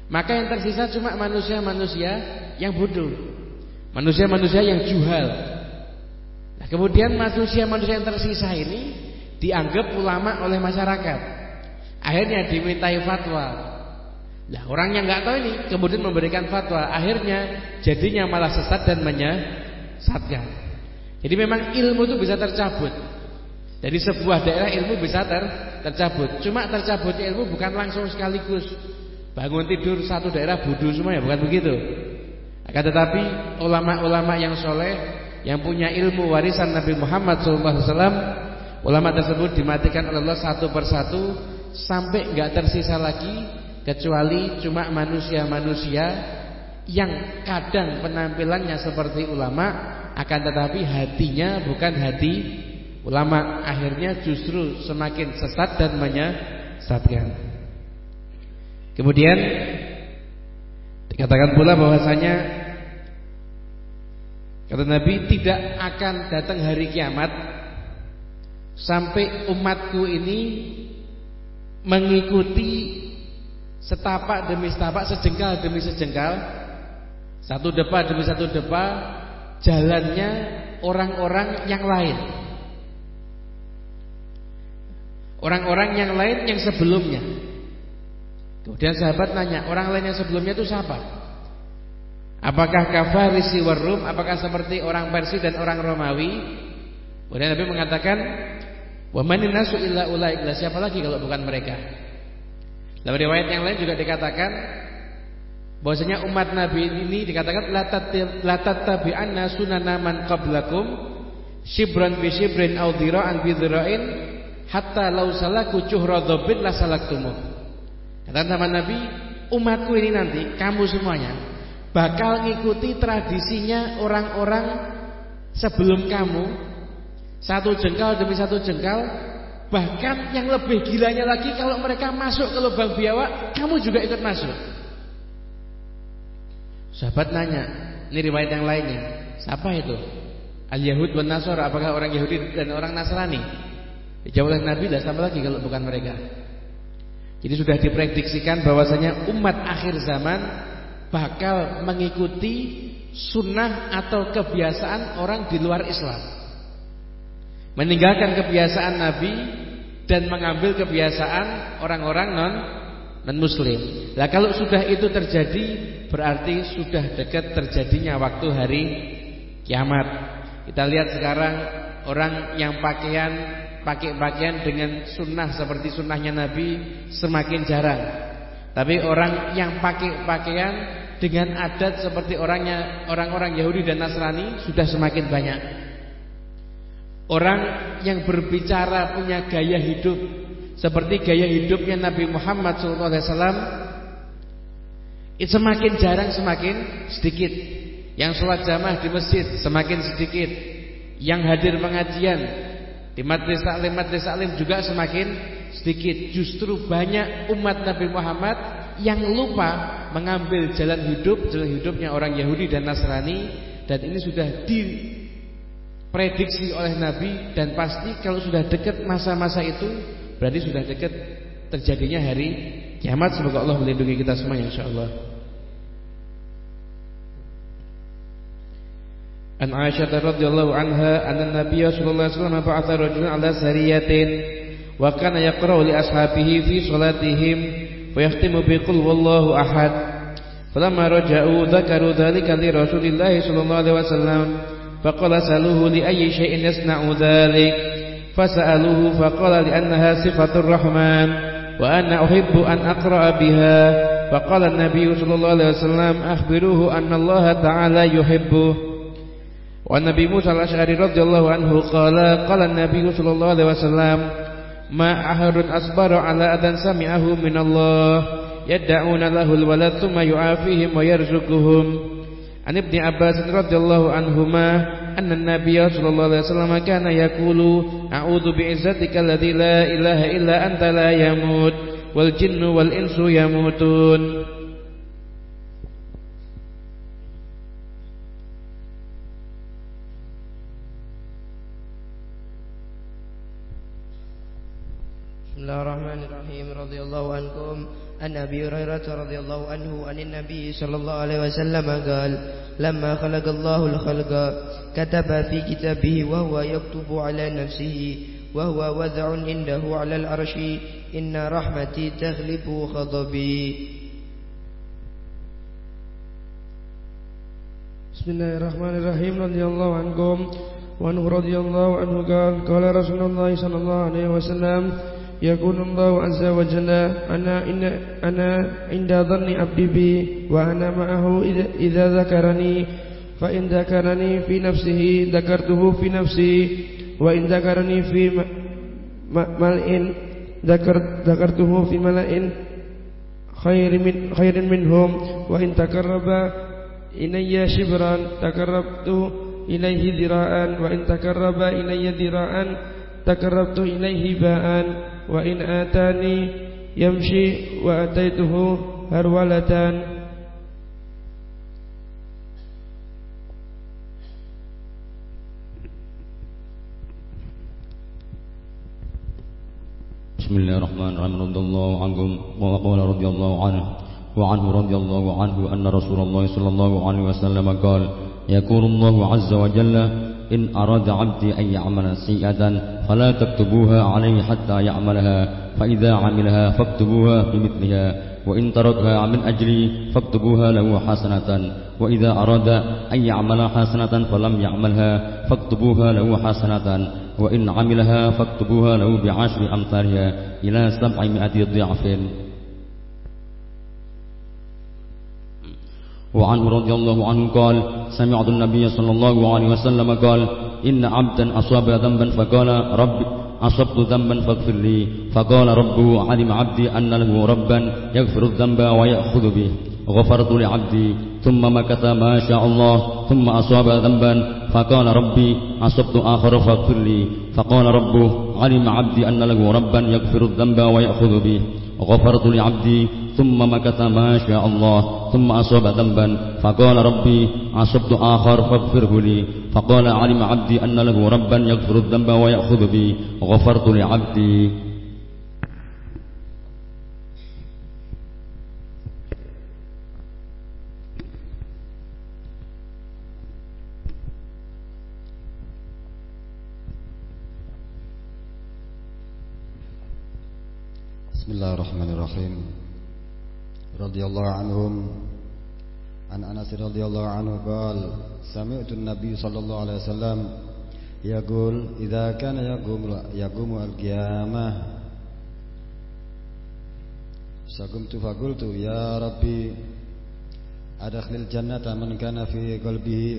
maka yang tersisa cuma manusia-manusia yang bodoh, manusia-manusia yang juhal. Nah, kemudian manusia-manusia yang tersisa ini dianggap ulama oleh masyarakat. Akhirnya dimintai fatwa. Nah, orang yang nggak tahu ini kemudian memberikan fatwa, akhirnya jadinya malah sesat dan menya satgas. Jadi memang ilmu itu bisa tercabut. Dari sebuah daerah ilmu bisa ter, tercabut. Cuma tercabut ilmu bukan langsung sekaligus. Bangun tidur satu daerah bodoh semua ya, bukan begitu. Akan tetapi ulama-ulama yang soleh yang punya ilmu warisan Nabi Muhammad SAW, ulama tersebut dimatikan oleh Allah satu persatu sampai nggak tersisa lagi kecuali cuma manusia-manusia yang kadang penampilannya seperti ulama akan tetapi hatinya bukan hati ulama. Akhirnya justru semakin sesat dan menyesatkan. Kemudian dikatakan pula bahwasanya kata Nabi tidak akan datang hari kiamat sampai umatku ini mengikuti setapak demi setapak sejengkal demi sejengkal satu depa demi satu depa jalannya orang-orang yang lain. Orang-orang yang lain yang sebelumnya. Kemudian sahabat nanya, orang lain yang sebelumnya itu siapa? Apakah kafarisi warum? Apakah seperti orang Persia dan orang Romawi? Kemudian Nabi mengatakan, "Wa nasu illa ulaik." Siapa lagi kalau bukan mereka? Dalam riwayat yang lain juga dikatakan, bahwasanya umat Nabi ini dikatakan la tattabi'anna sunana man qablakum shibran bi shibrin aw dhira'an bi dhira'in hatta law salaku cuhra dhabbin la salaktumu. Kata sama Nabi, umatku ini nanti kamu semuanya bakal ngikuti tradisinya orang-orang sebelum kamu. Satu jengkal demi satu jengkal. Bahkan yang lebih gilanya lagi kalau mereka masuk ke lubang biawak kamu juga ikut masuk Sahabat nanya, ini riwayat yang lainnya. Siapa itu? Al-Yahud dan Nasara, apakah orang Yahudi dan orang Nasrani? Dijawab oleh Nabi, tidak sama lagi kalau bukan mereka. Jadi sudah diprediksikan bahwasanya umat akhir zaman bakal mengikuti sunnah atau kebiasaan orang di luar Islam. Meninggalkan kebiasaan Nabi dan mengambil kebiasaan orang-orang non non muslim. Nah kalau sudah itu terjadi berarti sudah dekat terjadinya waktu hari kiamat. Kita lihat sekarang orang yang pakaian pakai pakaian dengan sunnah seperti sunnahnya Nabi semakin jarang. Tapi orang yang pakai pakaian dengan adat seperti orangnya orang-orang Yahudi dan Nasrani sudah semakin banyak. Orang yang berbicara punya gaya hidup seperti gaya hidupnya Nabi Muhammad SAW semakin jarang semakin sedikit. Yang sholat jamaah di masjid semakin sedikit. Yang hadir pengajian di majlis taklim majlis taklim juga semakin sedikit. Justru banyak umat Nabi Muhammad yang lupa mengambil jalan hidup jalan hidupnya orang Yahudi dan Nasrani dan ini sudah diprediksi oleh Nabi dan pasti kalau sudah dekat masa-masa itu berarti sudah dekat terjadinya hari kiamat. Semoga Allah melindungi kita semuanya insyaallah. An Aisyah radhiyallahu anha anna Nabiy sallallahu alaihi wasallam ba'atha rajulan ala sariyatin wa kana yaqra'u li ashabihi fi salatihim wa yahtimu bi qul wallahu ahad. Falamma raja'u dzakaru dzalika li Rasulillah sallallahu alaihi wasallam faqala saluhu li ayyi shay'in yasna'u dzalik li annaha sifatur rahman wa ana uhibbu an aqra'a biha فقال النبي صلى الله عليه وسلم أخبروه أن الله تعالى يحبه. وعن النبي موسى الأشعري رضي الله عنه قال قال النبي صلى الله عليه وسلم ما أحد أصبر على أذى سمعه من الله. يدعون له الولد ثم يعافيهم ويرزقهم. An Ibn Abbas radhiyallahu anhuma anna an-nabiy sallallahu alaihi wasallam kana yaqulu a'udzu bi'izzatika alladhi la ilaha illa anta la yamut wal jinnu wal insu yamutun Bismillahirrahmanirrahim. Radhiyallahu anhum. أن أبي هريرة رضي الله عنه عن النبي صلى الله عليه وسلم قال لما خلق الله الخلق كتب في كتابه وهو يكتب على نفسه وهو وضع عنده على العرش إن رحمتي تغلب غضبي. بسم الله الرحمن الرحيم رضي الله عنكم وأنه رضي الله عنه قال قال رسول الله صلى الله عليه وسلم يقول الله عز وجل أنا إن أنا عند ظن عبدي بي وأنا معه إذا ذكرني فإن ذكرني في نفسه ذكرته في نفسي وإن ذكرني في ملء ذكر ذكرته في ملأ خير من خير منهم وإن تقرب إلي شبرا تقربت إليه ذراعا وإن تقرب إلي ذراعا تقربت إليه باء وإن آتاني يمشي وأتيته هرولة بسم الله الرحمن الرحيم. رضي الله عنكم وقال رضي الله عنه وعنه رضي الله عنه أن رسول الله صلى الله عليه وسلم قال يقول الله عز وجل إن أراد عبدي أن يعمل سيئة فلا تكتبوها عليه حتى يعملها فإذا عملها فاكتبوها بمثلها وإن تركها من أجلي فاكتبوها له حسنة وإذا أراد أن يعمل حسنة فلم يعملها فاكتبوها له حسنة وإن عملها فاكتبوها له بعشر أمثالها إلى سبعمائة ضعف. وعنه رضي الله عنه قال سمعت النبي صلى الله عليه وسلم قال إن عبدا أصاب ذنبا فقال رب أصبت ذنبا فاغفر لي. فقال ربه علم عبدي أن له ربا يغفر الذنب ويأخذ به. غفرت لعبدي. ثم مكث ما شاء الله. ثم أصاب ذنبا. فقال ربي أصبت آخر فاغفر لي. فقال ربه علم عبدي أن له ربا يغفر الذنب ويأخذ به. غفرت لعبدي. ثم مكث ما شاء الله ثم أصاب ذنبا فقال ربي أصبت آخر فاغفره لي. فقال علم عبدي أن له ربا يغفر الذنب ويأخذ به غفرت لعبدي. بسم الله الرحمن الرحيم. radhiyallahu anhum. An Anas allah anhu qala sami'tu an-nabiy sallallahu alaihi wasallam yaqul idza kana yaqumu yaqumu al-qiyamah Sakumtu fakultu ya Rabbi adakhlil jannata man kana fi qalbihi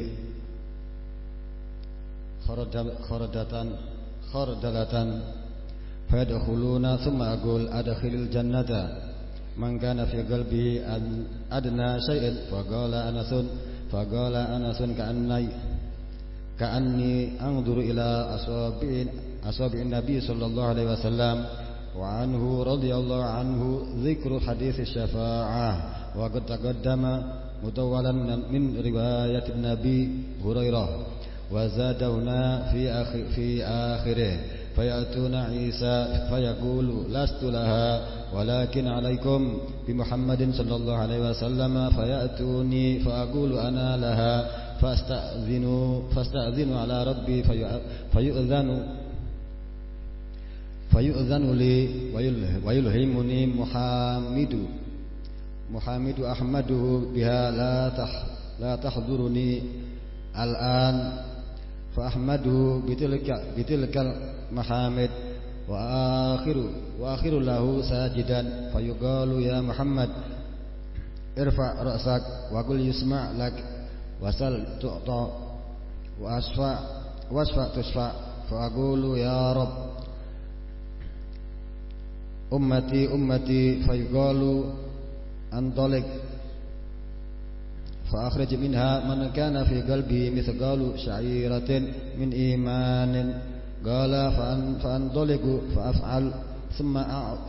pada huluna fayadkhuluna thumma ada adkhilil jannata من كان في قلبه أدنى شيء فقال أنس فقال أنس كأني كأني أنظر إلى أصابع أصابع النبي صلى الله عليه وسلم وعنه رضي الله عنه ذكر حديث الشفاعة وقد تقدم مطولا من رواية النبي هريرة وزاد هنا في آخر في آخره. فيأتون عيسى فيقول لست لها ولكن عليكم بمحمد صلى الله عليه وسلم فيأتوني فأقول أنا لها فاستأذنوا فاستأذنوا على ربي فيؤذن فيؤذن لي ويلهمني محامد محامد أحمده بها لا تح لا تحضرني الآن فأحمده بتلك بتلك Muhammad, wa akhiru wa akhiru lahu sajidan. Fayuqalu ya Muhammad. Irfa ra'sak wa qul yusma' lak. Wasal tu'ta. Wa asfa wasfa tusfa. Fa aqulu ya rab ummati ummati fayuqalu antalik fa akhrij minha man kana fi qalbi mithqalu sha'iratin min imanin. قال فأنطلق فأفعل ثم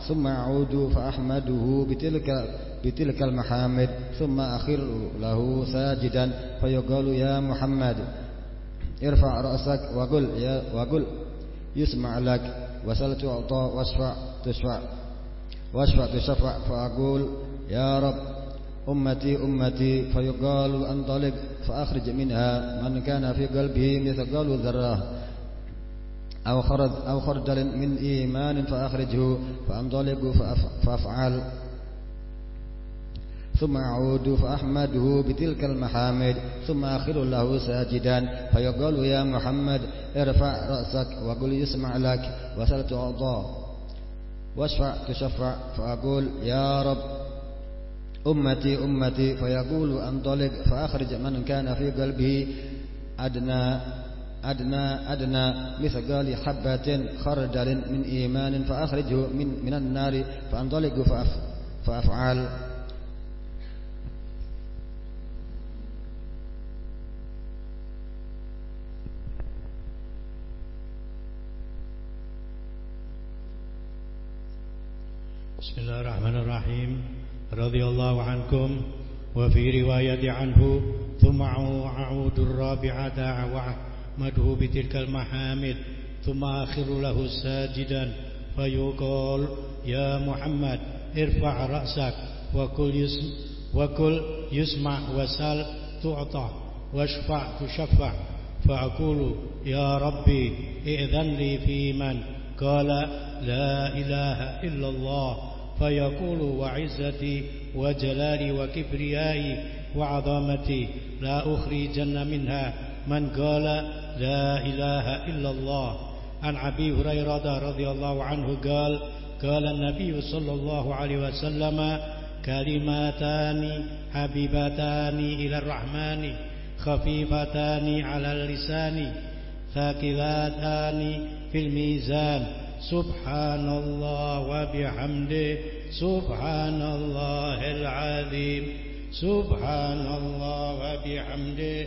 ثم أعود فأحمده بتلك بتلك المحامد ثم أخر له ساجدا فيقول يا محمد ارفع رأسك وقل يا وقل يسمع لك وسل تعطى واشفع تشفع واشفع تشفع فأقول يا رب أمتي أمتي فيقال أنطلق فأخرج منها من كان في قلبه مثقال ذرة. أو خرج أو خردل من إيمان فأخرجه فأنطلق فأفعل. ثم أعود فأحمده بتلك المحامد ثم أخر له ساجدا فيقول يا محمد ارفع رأسك وقل يسمع لك وسل تعطى واشفع تشفع فأقول يا رب أمتي أمتي فيقول أنطلق فأخرج من كان في قلبه أدنى. أدنى أدنى مثقال حبة خردل من إيمان فأخرجه من من النار فأنطلق فأفعل بسم الله الرحمن الرحيم رضي الله عنكم وفي رواية عنه ثم أعود الرابعة وأحمده بتلك المحامد ثم آخر له ساجدا فيقول يا محمد ارفع رأسك وكل يسمع, وكل يسمع وسل تعطى واشفع تشفع. فأقول يا ربي ائذن لي في من قال لا إله إلا الله. فيقول وعزتي وجلالي وكبريائي وعظامتي لا أخرجن منها من قال لا إله إلا الله. عن أبي هريرة رضي الله عنه قال قال النبي صلى الله عليه وسلم كلماتان حبيبتان إلى الرحمن خفيفتان على اللسان ثاقلتان في الميزان. سبحان الله وبحمده سبحان الله العظيم. سبحان الله وبحمده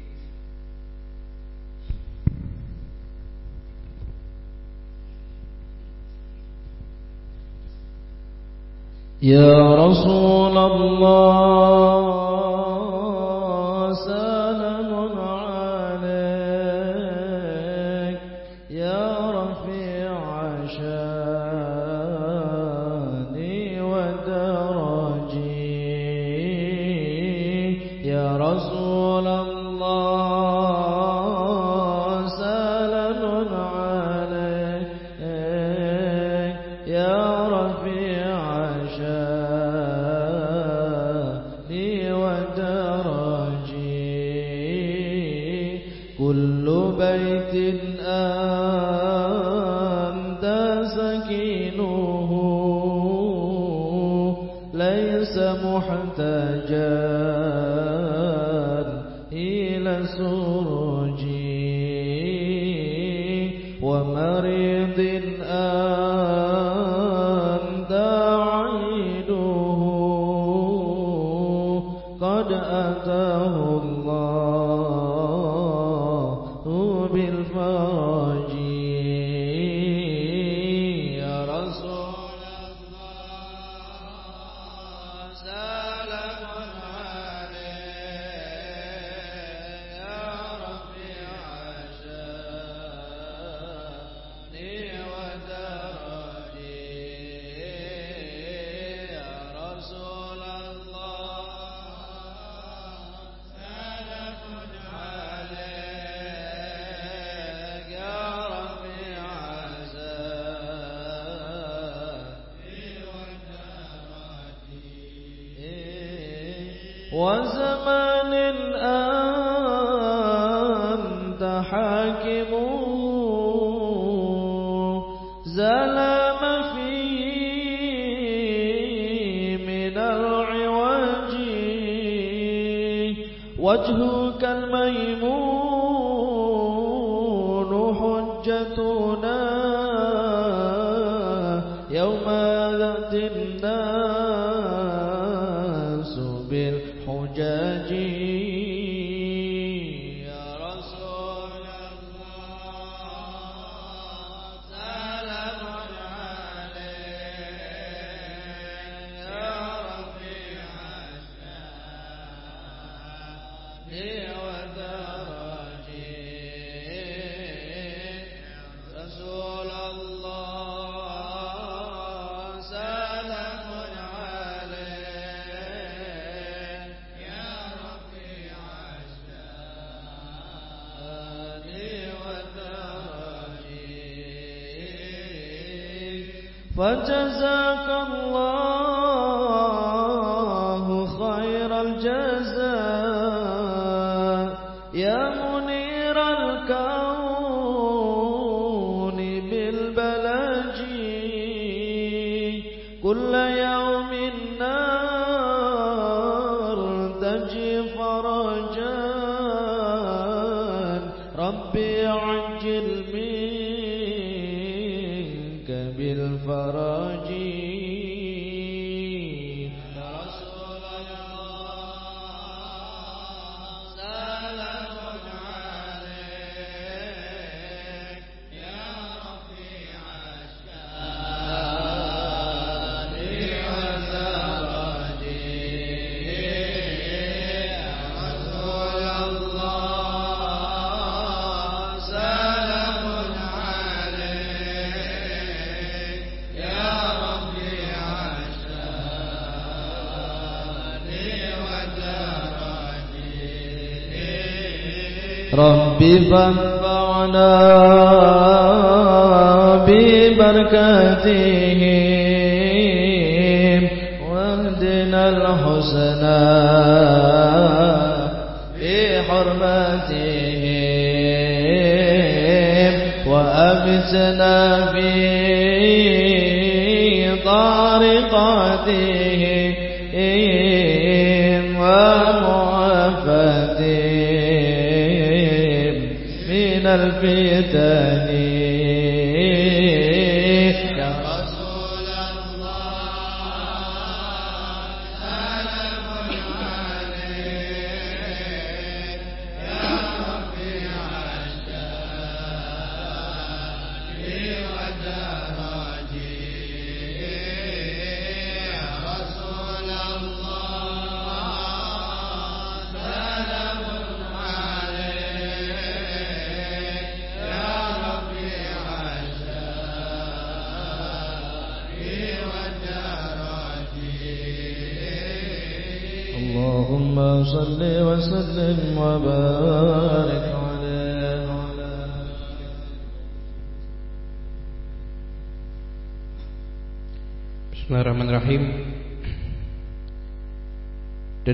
يا رسول الله. عَسَىٰ bang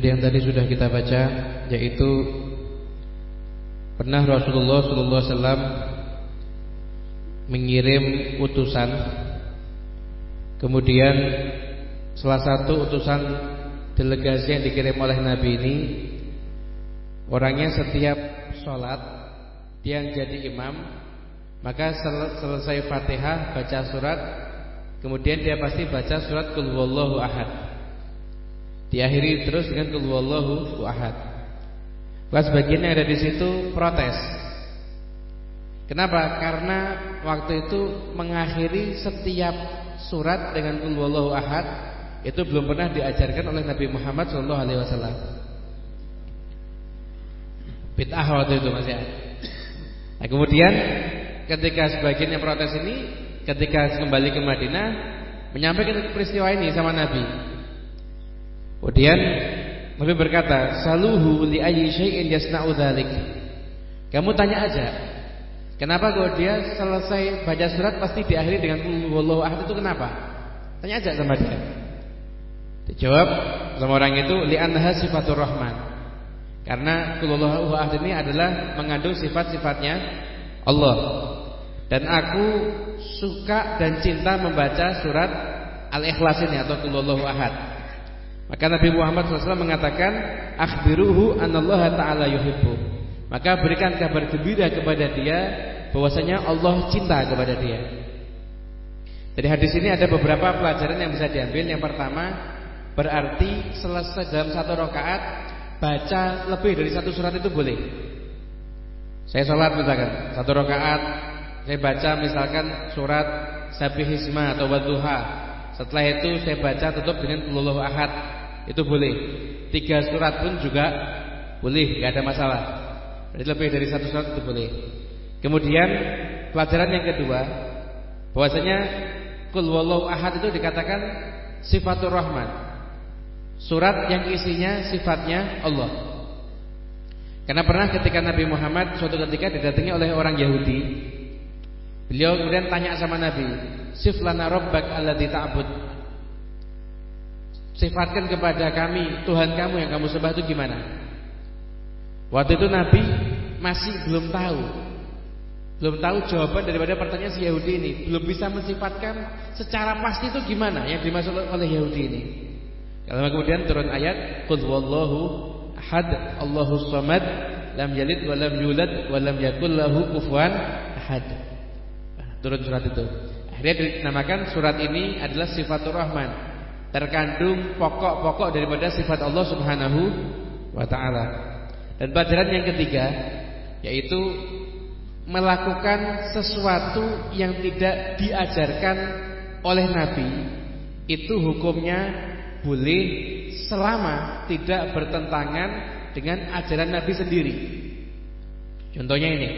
Yang tadi sudah kita baca yaitu pernah Rasulullah sallallahu alaihi wasallam mengirim utusan. Kemudian salah satu utusan delegasi yang dikirim oleh Nabi ini orangnya setiap sholat dia yang jadi imam maka sel selesai fatihah baca surat kemudian dia pasti baca surat kulwallahu ahad diakhiri terus dengan Qul huwallahu ahad Kelas bagian yang ada di situ protes Kenapa? Karena waktu itu mengakhiri setiap surat dengan Qul huwallahu ahad itu belum pernah diajarkan oleh Nabi Muhammad SAW. Bid'ah waktu itu Mas ya. Nah, kemudian ketika sebagian yang protes ini ketika kembali ke Madinah menyampaikan peristiwa ini sama Nabi. Kemudian Nabi berkata, "Saluhu li ayyi syai'in yasna'u dzalik." Kamu tanya aja. Kenapa kalau dia selesai baca surat pasti diakhiri dengan qul ahad itu kenapa? Tanya aja sama dia. Dijawab sama orang itu li'annaha sifatur rahman. Karena qul ahad ini adalah mengandung sifat-sifatnya Allah. Dan aku suka dan cinta membaca surat Al-Ikhlas ini atau qul ahad. Maka Nabi Muhammad SAW mengatakan akhbiruhu anallaha ta'ala yuhibbu. Maka berikan kabar gembira kepada dia bahwasanya Allah cinta kepada dia. Dari hadis ini ada beberapa pelajaran yang bisa diambil. Yang pertama, berarti selesai dalam satu rakaat baca lebih dari satu surat itu boleh. Saya sholat misalkan satu rakaat, saya baca misalkan surat Sabihisma atau Wadduha. Setelah itu saya baca tutup dengan Qulullahu Ahad. Itu boleh. Tiga surat pun juga boleh, nggak ada masalah. Jadi lebih dari satu surat itu boleh. Kemudian pelajaran yang kedua, bahwasanya Qul Wallahu Ahad itu dikatakan sifatur Rahman. Surat yang isinya sifatnya Allah. Karena pernah ketika Nabi Muhammad suatu ketika didatangi oleh orang Yahudi, beliau kemudian tanya sama Nabi, "Sif lana rabbak alladzi ta'bud." Sifatkan kepada kami Tuhan kamu yang kamu sembah itu gimana? Waktu itu Nabi masih belum tahu. Belum tahu jawaban daripada pertanyaan si Yahudi ini. Belum bisa mensifatkan secara pasti itu gimana Yang dimaksud oleh Yahudi ini. Kalau kemudian turun ayat Qul wallahu ahad Allahu samad Lam yalid wa lam yulad Wa lam yakul lahu ahad. Turun surat itu. Akhirnya dinamakan surat ini adalah sifatur rahman Terkandung pokok-pokok daripada sifat Allah subhanahu wa ta'ala dan pelajaran yang ketiga yaitu melakukan sesuatu yang tidak diajarkan oleh Nabi itu hukumnya boleh selama tidak bertentangan dengan ajaran Nabi sendiri. Contohnya ini.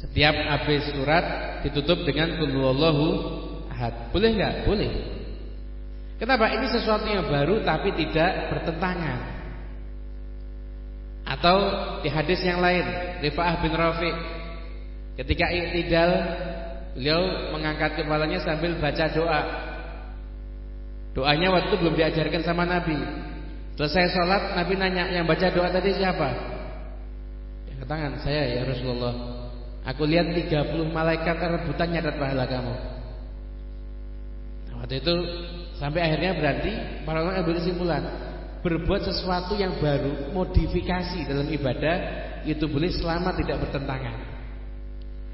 Setiap habis surat ditutup dengan qul ahad. Boleh enggak? Boleh. Kenapa? Ini sesuatu yang baru tapi tidak bertentangan. Atau di hadis yang lain Rifa'ah bin Rafiq Ketika iktidal Beliau mengangkat kepalanya sambil baca doa Doanya waktu belum diajarkan sama Nabi Selesai sholat Nabi nanya Yang baca doa tadi siapa? Yang tangan saya ya Rasulullah Aku lihat 30 malaikat rebutan nyadat pahala kamu nah, Waktu itu Sampai akhirnya berarti Para ulama ambil kesimpulan berbuat sesuatu yang baru, modifikasi dalam ibadah itu boleh selama tidak bertentangan.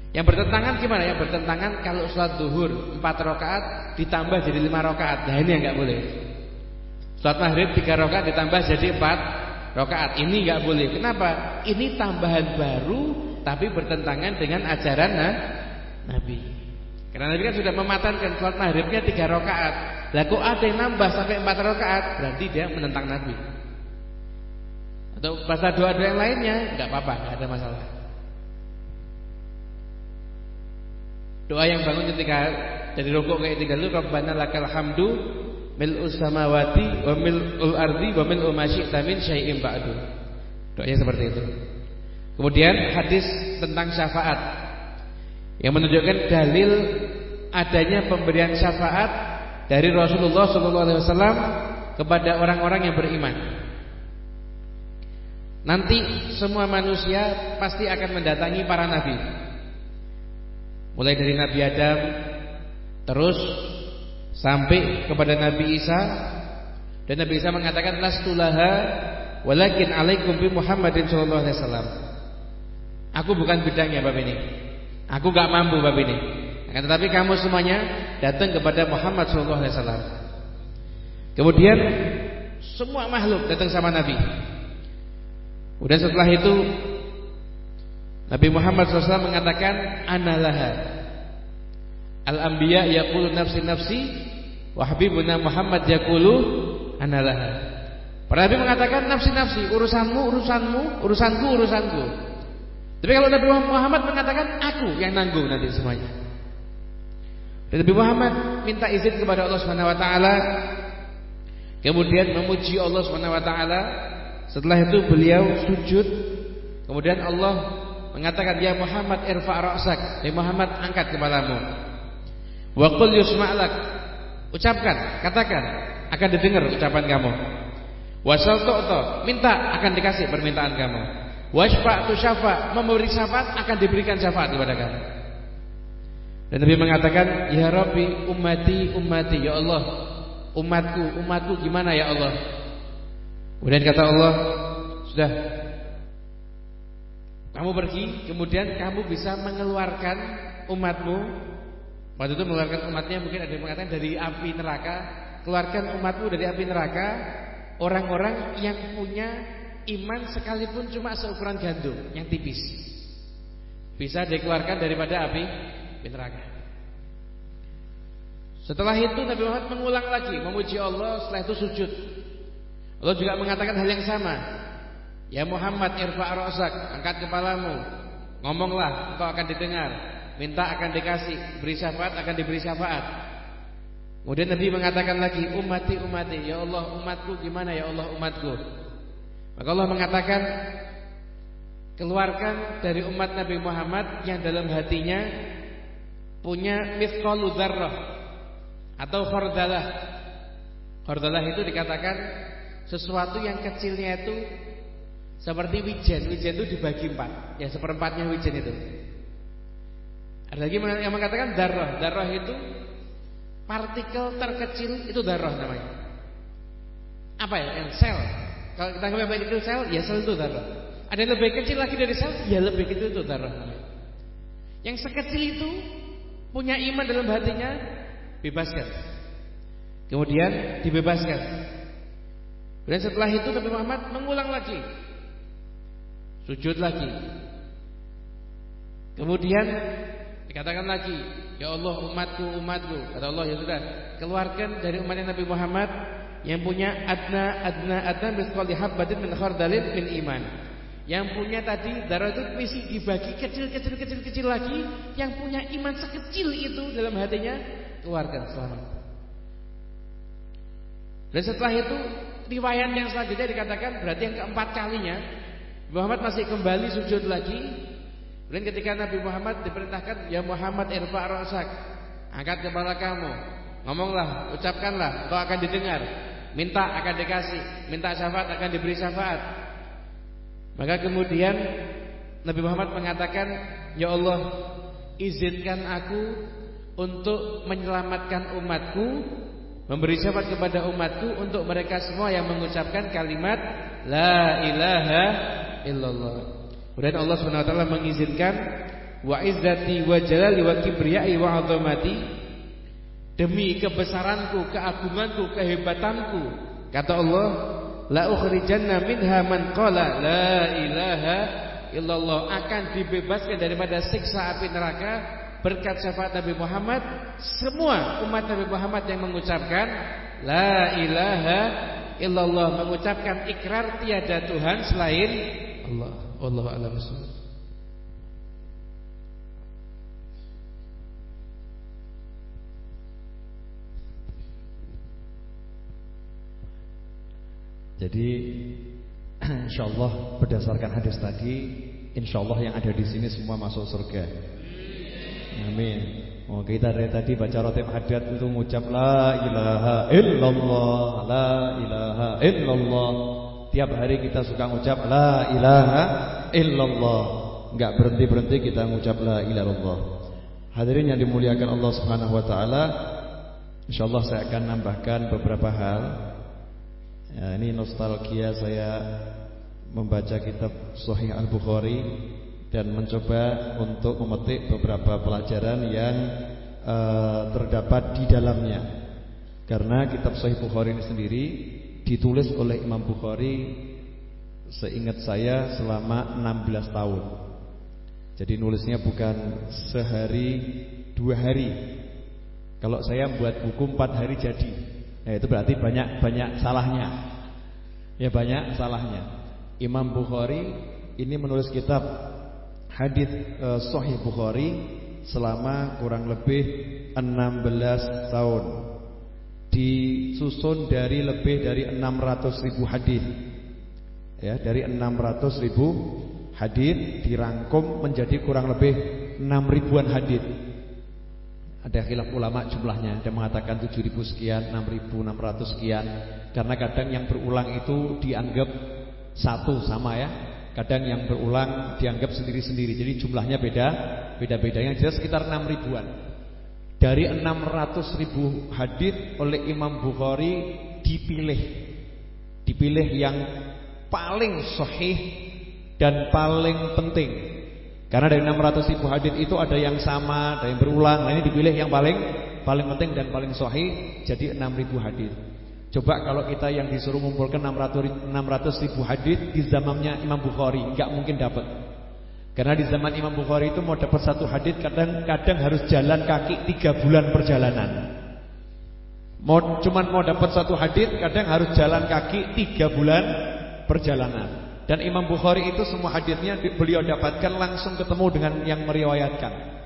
Yang bertentangan gimana? Yang bertentangan kalau sholat duhur 4 rakaat ditambah jadi 5 rakaat. Nah ini yang nggak boleh. Sholat maghrib 3 rakaat ditambah jadi 4 rakaat. Ini nggak boleh. Kenapa? Ini tambahan baru tapi bertentangan dengan ajaran nah, Nabi. Karena Nabi kan sudah mematankan sholat maghribnya 3 rakaat. Lah kok ada yang nambah sampai 4 rakaat, berarti dia menentang Nabi. Atau bahasa doa-doa yang lainnya, enggak apa-apa, enggak ada masalah. Doa yang bangun ketika dari rukuk kayak tiga dulu Rabbana lakal hamdu mil'us samawati wa mil'ul ardi wa mil'u ma syi'ta min syai'in ba'du. Doanya seperti itu. Kemudian hadis tentang syafaat yang menunjukkan dalil adanya pemberian syafaat dari Rasulullah SAW kepada orang-orang yang beriman. Nanti semua manusia pasti akan mendatangi para nabi. Mulai dari Nabi Adam terus sampai kepada Nabi Isa Dan Nabi Isa mengatakan lastulaha walakin alaikum bi Muhammadin sallallahu alaihi wasallam. Aku bukan bidangnya bab ini. Aku gak mampu bab ini. Akan tetapi kamu semuanya datang kepada Muhammad sallallahu alaihi wasallam. Kemudian semua makhluk datang sama Nabi. Kemudian setelah itu Nabi Muhammad SAW mengatakan analaha Al-anbiya yaqulu nafsi nafsi wa habibuna Muhammad yaqulu analaha. Para nabi mengatakan nafsi-nafsi, urusanmu, urusanmu, urusanku, urusanku. Tapi kalau Nabi Muhammad mengatakan aku yang nanggung nanti semuanya. Dan Nabi Muhammad minta izin kepada Allah Subhanahu wa taala kemudian memuji Allah Subhanahu wa taala. Setelah itu beliau sujud. Kemudian Allah mengatakan ya Muhammad irfa' ra'sak. Ya Muhammad angkat kepalamu. Wa qul yusma'lak. Ucapkan, katakan akan didengar ucapan kamu. Wasal tu'ta, minta akan dikasih permintaan kamu. Wasfa' tu syafa, memberi syafaat akan diberikan syafaat kepada kamu. Dan Nabi mengatakan, "Ya Rabbi, ummati, ummati, ya Allah, umatku, umatku gimana ya Allah?" Kemudian kata Allah, "Sudah. Kamu pergi, kemudian kamu bisa mengeluarkan umatmu Waktu itu mengeluarkan umatnya mungkin ada yang mengatakan dari api neraka, keluarkan umatmu dari api neraka, orang-orang yang punya iman sekalipun cuma seukuran gandum, yang tipis. Bisa dikeluarkan daripada api, api neraka. Setelah itu Nabi Muhammad mengulang lagi memuji Allah, setelah itu sujud. Allah juga mengatakan hal yang sama. Ya Muhammad irfa' ra'sak, angkat kepalamu. Ngomonglah, engkau akan didengar. Minta akan dikasih, beri syafaat akan diberi syafaat. Kemudian Nabi mengatakan lagi, umati umati, ya Allah umatku gimana ya Allah umatku. Maka Allah mengatakan, keluarkan dari umat Nabi Muhammad yang dalam hatinya punya mithqalu dzarrah atau khardalah. Khardalah itu dikatakan sesuatu yang kecilnya itu seperti wijen. Wijen itu dibagi empat, ya seperempatnya wijen itu. Ada lagi yang mengatakan darah. Darah itu partikel terkecil itu darah namanya. Apa ya? Yang sel. Kalau kita baik itu sel, ya sel itu darah. Ada yang lebih kecil lagi dari sel, ya lebih kecil itu darah. Yang sekecil itu punya iman dalam hatinya, bebaskan. Kemudian dibebaskan. Dan setelah itu Nabi Muhammad mengulang lagi. Sujud lagi. Kemudian Dikatakan lagi, ya Allah umatku umatku. Kata Allah ya sudah, keluarkan dari umatnya Nabi Muhammad yang punya adna adna adna min khardalin min iman. Yang punya tadi darah itu misi dibagi kecil-kecil kecil-kecil lagi, yang punya iman sekecil itu dalam hatinya keluarkan selamat. Dan setelah itu riwayat yang selanjutnya dikatakan berarti yang keempat kalinya Muhammad masih kembali sujud lagi Kemudian ketika Nabi Muhammad diperintahkan, "Ya Muhammad irfa' ra'sak." Angkat kepala kamu. Ngomonglah, ucapkanlah, kau akan didengar. Minta akan dikasih, minta syafaat akan diberi syafaat. Maka kemudian Nabi Muhammad mengatakan, "Ya Allah, izinkan aku untuk menyelamatkan umatku, memberi syafaat kepada umatku untuk mereka semua yang mengucapkan kalimat la ilaha illallah." Kemudian Allah Subhanahu wa taala mengizinkan wa izzati wa jalali wa kibriyai wa 'azamati demi kebesaranku, keagunganku, kehebatanku kata Allah la ukhrijanna minha man qala la ilaha illallah. Akan dibebaskan daripada siksa api neraka berkat syafaat Nabi Muhammad semua umat Nabi Muhammad yang mengucapkan la ilaha illallah mengucapkan ikrar tiada Tuhan selain Allah. Wallahu a'lam Jadi insyaallah berdasarkan hadis tadi, insyaallah yang ada di sini semua masuk surga. Amin. Oh, kita dari tadi baca rotib hadat itu mengucap la ilaha illallah, la ilaha illallah. Tiap hari kita suka mengucap la ilaha illallah. Enggak berhenti-berhenti kita mengucap la ilaha illallah. Hadirin yang dimuliakan Allah Subhanahu wa taala, insyaallah saya akan nambahkan beberapa hal Ya, ini nostalgia saya membaca kitab Sahih Al-Bukhari dan mencoba untuk memetik beberapa pelajaran yang uh, terdapat di dalamnya. Karena kitab Sahih Bukhari ini sendiri ditulis oleh Imam Bukhari seingat saya selama 16 tahun. Jadi nulisnya bukan sehari dua hari. Kalau saya buat buku empat hari jadi. Ya, itu berarti banyak banyak salahnya. Ya banyak salahnya. Imam Bukhari ini menulis kitab hadis uh, Sahih Bukhari selama kurang lebih 16 tahun. Disusun dari lebih dari 600 ribu hadis. Ya, dari 600 ribu hadis dirangkum menjadi kurang lebih 6 ribuan hadis. Ada khilaf ulama jumlahnya. Ada mengatakan 7000 sekian 6600 sekian. Karena kadang yang berulang itu dianggap Satu sama ya. Kadang yang berulang dianggap sendiri-sendiri. Jadi jumlahnya beda Beda-beda. Yang jelas sekitar 6 ribuan. Dari 600 ribu hadith Oleh Imam Bukhari Dipilih. Dipilih yang paling sahih Dan paling penting karena dari 600 ribu hadis itu ada yang sama, ada yang berulang. Nah ini dipilih yang paling paling penting dan paling sahih jadi 6 ribu hadis. Coba kalau kita yang disuruh mengumpulkan 600 600 ribu hadis di zamannya Imam Bukhari, nggak mungkin dapat. Karena di zaman Imam Bukhari itu mau dapat satu hadis kadang-kadang harus jalan kaki tiga bulan perjalanan. Mau cuman mau dapat satu hadis kadang harus jalan kaki tiga bulan perjalanan. Dan Imam Bukhari itu semua hadirnya beliau dapatkan langsung ketemu dengan yang meriwayatkan.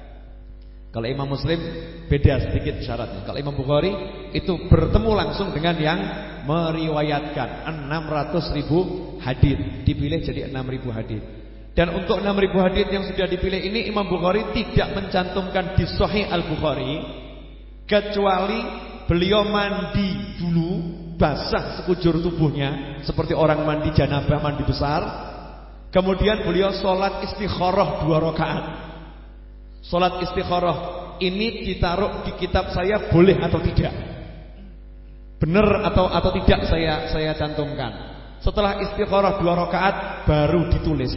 Kalau Imam Muslim beda sedikit syaratnya. Kalau Imam Bukhari itu bertemu langsung dengan yang meriwayatkan 600 ribu hadis dipilih jadi 6 ribu hadis. Dan untuk 6 ribu hadis yang sudah dipilih ini Imam Bukhari tidak mencantumkan di Sahih Al Bukhari kecuali beliau mandi dulu basah sekujur tubuhnya seperti orang mandi janabah, mandi besar. Kemudian beliau sholat istikharah dua rakaat. Sholat istikharah ini ditaruh di kitab saya boleh atau tidak? Benar atau atau tidak saya saya cantumkan. Setelah istikharah dua rakaat baru ditulis.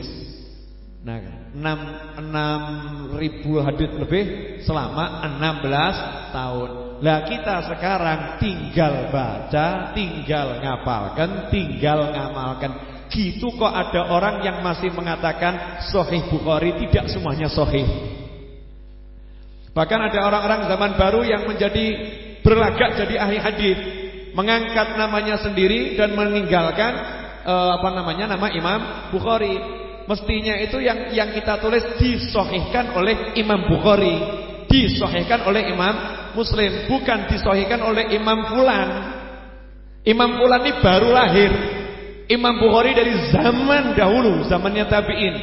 Nah, 6, 6 ribu hadis lebih selama 16 tahun. Lah kita sekarang tinggal baca, tinggal ngapalkan, tinggal ngamalkan. Gitu kok ada orang yang masih mengatakan Sahih Bukhari tidak semuanya sahih. Bahkan ada orang-orang zaman baru yang menjadi berlagak jadi ahli hadis, mengangkat namanya sendiri dan meninggalkan uh, apa namanya nama Imam Bukhari. Mestinya itu yang yang kita tulis disahihkan oleh Imam Bukhari, disahihkan oleh Imam Muslim bukan disohikan oleh Imam Fulan. Imam Fulan ini baru lahir. Imam Bukhari dari zaman dahulu, zamannya tabi'in.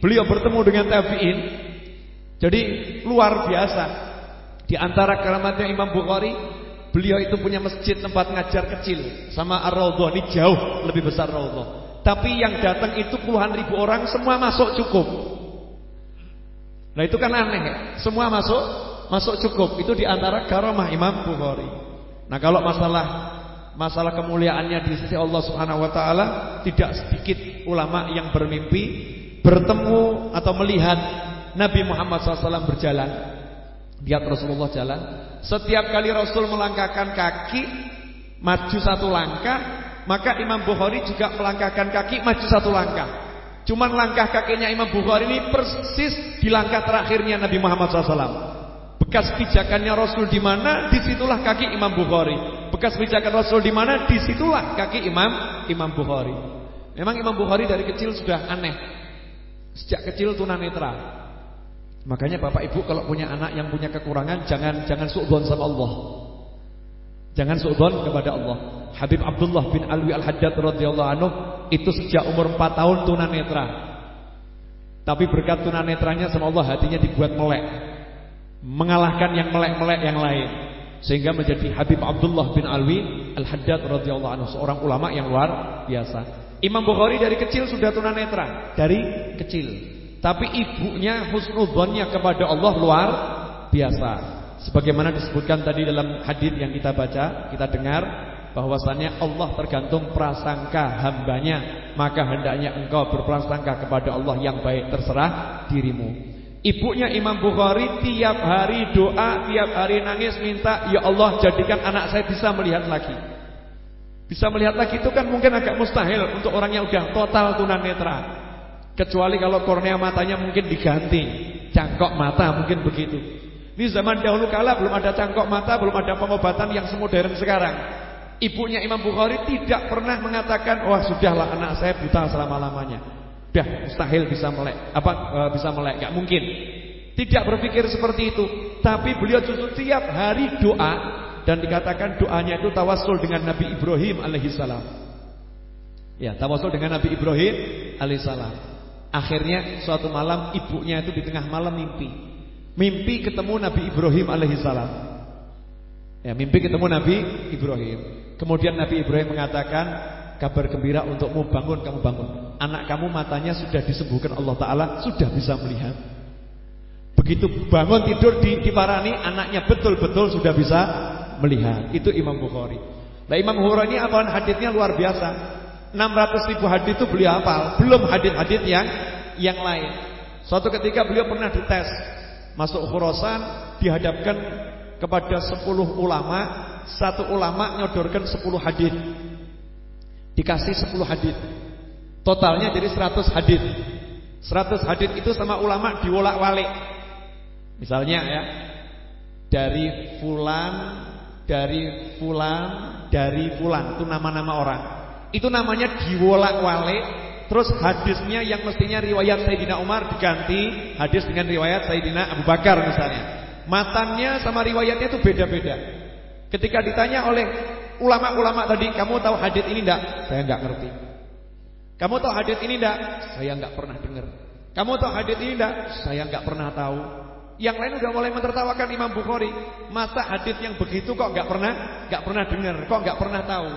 Beliau bertemu dengan tabi'in. Jadi luar biasa. Di antara keramatnya Imam Bukhari, beliau itu punya masjid tempat ngajar kecil sama Ar-Raudhah ini jauh lebih besar Raudhah. Tapi yang datang itu puluhan ribu orang semua masuk cukup. Nah itu kan aneh ya. Semua masuk masuk cukup. Itu di antara karamah Imam Bukhari. Nah kalau masalah masalah kemuliaannya di sisi Allah Subhanahu Wa Taala tidak sedikit ulama yang bermimpi bertemu atau melihat Nabi Muhammad SAW berjalan. Lihat Rasulullah jalan. Setiap kali Rasul melangkahkan kaki maju satu langkah, maka Imam Bukhari juga melangkahkan kaki maju satu langkah. Cuman langkah kakinya Imam Bukhari ini persis di langkah terakhirnya Nabi Muhammad SAW. Bekas pijakannya Rasul di mana, di situlah kaki Imam Bukhari. Bekas pijakan Rasul di mana, di situlah kaki Imam Imam Bukhari. Memang Imam Bukhari dari kecil sudah aneh. Sejak kecil tunanetra. Makanya Bapak Ibu kalau punya anak yang punya kekurangan jangan jangan suudzon sama Allah. Jangan suudzon kepada Allah. Habib Abdullah bin Alwi Al-Haddad radhiyallahu anhu itu sejak umur 4 tahun tunanetra. Tapi berkat tunanetranya sama Allah hatinya dibuat melek mengalahkan yang melek-melek yang lain sehingga menjadi Habib Abdullah bin Alwi Al-Haddad radhiyallahu anhu seorang ulama yang luar biasa. Imam Bukhari dari kecil sudah tunanetra, dari kecil. Tapi ibunya husnudzonnya kepada Allah luar biasa. Sebagaimana disebutkan tadi dalam hadis yang kita baca, kita dengar, bahwasannya Allah tergantung prasangka hambanya, maka hendaknya engkau berprasangka kepada Allah yang baik terserah dirimu. Ibunya Imam Bukhari tiap hari doa, tiap hari nangis minta, "Ya Allah, jadikan anak saya bisa melihat lagi." Bisa melihat lagi itu kan mungkin agak mustahil untuk orang yang udah total tunanetra. Kecuali kalau kornea matanya mungkin diganti, cangkok mata mungkin begitu. Ini zaman dahulu kala belum ada cangkok mata, belum ada pengobatan yang semodern sekarang. Ibunya Imam Bukhari tidak pernah mengatakan, "Wah, sudahlah anak saya buta selama-lamanya." Dah mustahil bisa melek apa e, bisa melek nggak mungkin. Tidak berpikir seperti itu, tapi beliau justru tiap hari doa dan dikatakan doanya itu tawasul dengan Nabi Ibrahim alaihissalam. Ya, tawasul dengan Nabi Ibrahim alaihissalam. Akhirnya suatu malam ibunya itu di tengah malam mimpi. Mimpi ketemu Nabi Ibrahim alaihissalam. Ya, mimpi ketemu Nabi Ibrahim. Kemudian Nabi Ibrahim mengatakan, kabar gembira untukmu bangun kamu bangun. Anak kamu matanya sudah disembuhkan Allah Taala, sudah bisa melihat. Begitu bangun tidur di diparani, anaknya betul-betul sudah bisa melihat. Itu Imam Bukhari. Nah Imam Bukhari ini apa hadisnya luar biasa. 600 ribu hadis itu beliau hafal, belum hadis-hadis yang yang lain. Suatu ketika beliau pernah dites masuk Khurasan, dihadapkan kepada 10 ulama, satu ulama nyodorkan 10 hadis. Dikasih 10 hadis. Totalnya jadi 100 hadis. 100 hadis itu sama ulama diwolak-walik. Misalnya ya, dari fulan, dari fulan, dari fulan itu nama-nama orang. Itu namanya diwolak-walik. Terus hadisnya yang mestinya riwayat Sayyidina Umar diganti hadis dengan riwayat Sayyidina Abu Bakar misalnya. Matannya sama riwayatnya itu beda-beda. Ketika ditanya oleh ulama-ulama tadi, kamu tahu hadis ini enggak? Saya enggak ngerti. Kamu tahu hadis ini enggak? Saya enggak pernah dengar. Kamu tahu hadis ini enggak? Saya enggak pernah tahu. Yang lain udah mulai mentertawakan Imam Bukhari. Masa hadis yang begitu kok enggak pernah enggak pernah dengar, kok enggak pernah tahu.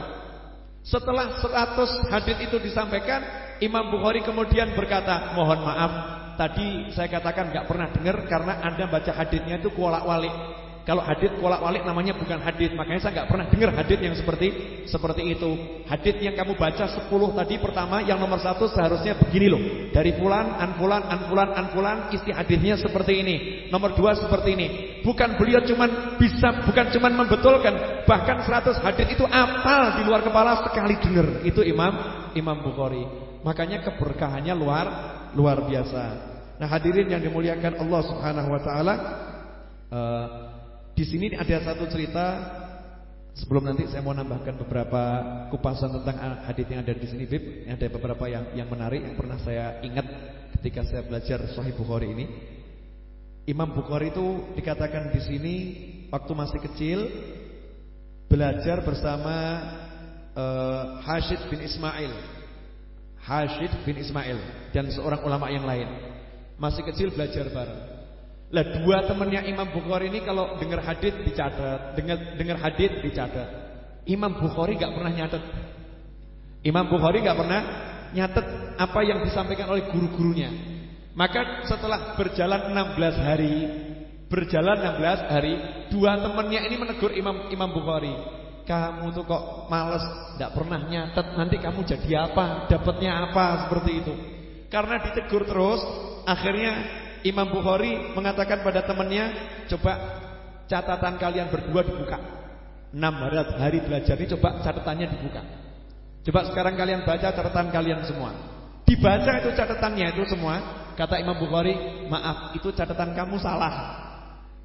Setelah 100 hadis itu disampaikan, Imam Bukhari kemudian berkata, "Mohon maaf, tadi saya katakan enggak pernah dengar karena Anda baca hadisnya itu kuolak-walik." Kalau hadis kolak-walik namanya bukan hadis, makanya saya nggak pernah dengar hadis yang seperti seperti itu. Hadis yang kamu baca 10 tadi pertama yang nomor satu seharusnya begini loh. Dari fulan, an fulan, an fulan, an fulan isi hadisnya seperti ini. Nomor dua seperti ini. Bukan beliau cuman bisa bukan cuman membetulkan, bahkan 100 hadis itu apal di luar kepala sekali dengar. Itu Imam Imam Bukhari. Makanya keberkahannya luar luar biasa. Nah, hadirin yang dimuliakan Allah Subhanahu wa taala, uh, di sini ada satu cerita sebelum nanti saya mau nambahkan beberapa kupasan tentang hadis yang ada di sini, Bib. Ada beberapa yang yang menarik yang pernah saya ingat ketika saya belajar Sahih Bukhari ini. Imam Bukhari itu dikatakan di sini waktu masih kecil belajar bersama uh, Hashid bin Ismail. Hashid bin Ismail dan seorang ulama yang lain. Masih kecil belajar bareng. Lah dua temannya Imam Bukhari ini kalau dengar hadis dicatat, dengar dengar hadis dicatat. Imam Bukhari nggak pernah nyatet. Imam Bukhari nggak pernah nyatet apa yang disampaikan oleh guru-gurunya. Maka setelah berjalan 16 hari, berjalan 16 hari, dua temannya ini menegur Imam Imam Bukhari. Kamu tuh kok males, nggak pernah nyatet, nanti kamu jadi apa? Dapatnya apa seperti itu? Karena ditegur terus, akhirnya Imam Bukhari mengatakan pada temannya, coba catatan kalian berdua dibuka. 6 hari belajar ini coba catatannya dibuka. Coba sekarang kalian baca catatan kalian semua. Dibaca itu catatannya itu semua. Kata Imam Bukhari, maaf itu catatan kamu salah.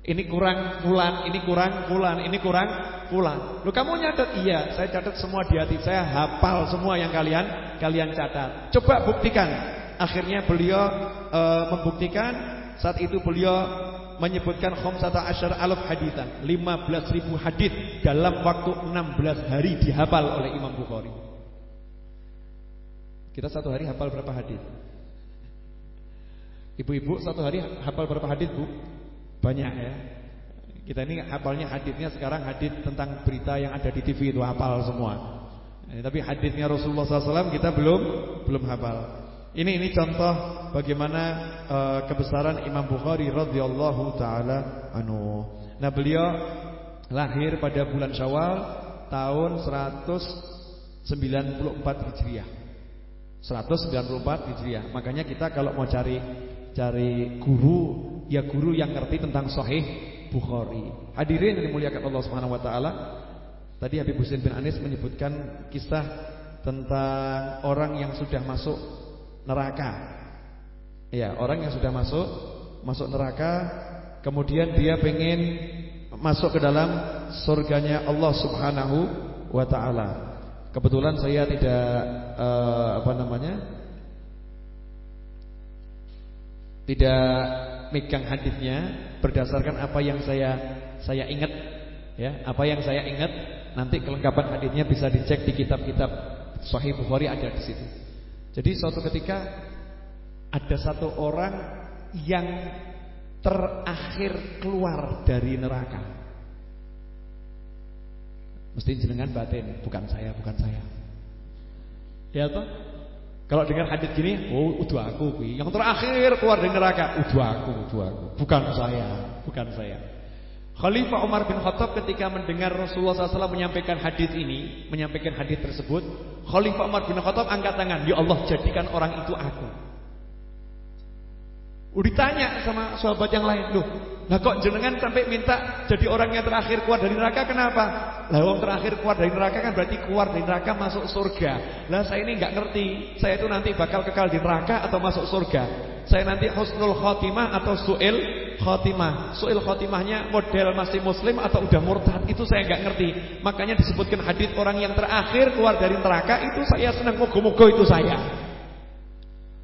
Ini kurang fulan, ini kurang fulan, ini kurang fulan. Lu kamu nyatet? Iya, saya catat semua di hati. Saya hafal semua yang kalian kalian catat. Coba buktikan. Akhirnya beliau e, membuktikan saat itu beliau menyebutkan khamsata asyar alaf hadithan 15 ribu hadith dalam waktu 16 hari dihafal oleh Imam Bukhari. Kita satu hari hafal berapa hadith? Ibu-ibu satu hari hafal berapa hadith bu? Banyak ya. Kita ini hafalnya hadithnya sekarang hadith tentang berita yang ada di TV itu hafal semua. Ya, tapi hadithnya Rasulullah SAW kita belum belum hafal ini ini contoh bagaimana uh, kebesaran Imam Bukhari radhiyallahu taala anhu. Nah, beliau lahir pada bulan Syawal tahun 194 Hijriah. 194 Hijriah. Makanya kita kalau mau cari cari guru, ya guru yang ngerti tentang Sahih Bukhari. Hadirin yang dimuliakan Allah Subhanahu wa taala. Tadi Habib Husain bin Anis menyebutkan kisah tentang orang yang sudah masuk neraka. Ya, orang yang sudah masuk masuk neraka, kemudian dia pengen masuk ke dalam surganya Allah Subhanahu wa taala. Kebetulan saya tidak uh, apa namanya? Tidak megang hadisnya berdasarkan apa yang saya saya ingat ya, apa yang saya ingat nanti kelengkapan hadisnya bisa dicek di kitab-kitab Sahih Bukhari ada di situ. Jadi suatu ketika ada satu orang yang terakhir keluar dari neraka. Mesti jenengan batin, bukan saya, bukan saya. Ya toh? Kalau dengar hadis gini, oh udah aku Yang terakhir keluar dari neraka, udah aku, udah aku. Bukan saya, bukan saya. Khalifah Umar bin Khattab ketika mendengar Rasulullah SAW menyampaikan hadis ini, menyampaikan hadis tersebut, Khalifah Umar bin Khattab angkat tangan, ya Allah jadikan orang itu aku. Udah ditanya sama sahabat yang lain, loh, nah kok jenengan sampai minta jadi orang yang terakhir keluar dari neraka kenapa? Lah orang terakhir keluar dari neraka kan berarti keluar dari neraka masuk surga. Lah saya ini nggak ngerti, saya itu nanti bakal kekal di neraka atau masuk surga. Saya nanti husnul khotimah atau su'il khotimah. Su'il khotimahnya model masih muslim atau udah murtad itu saya nggak ngerti. Makanya disebutkan hadis orang yang terakhir keluar dari neraka itu saya senang moga-moga itu saya.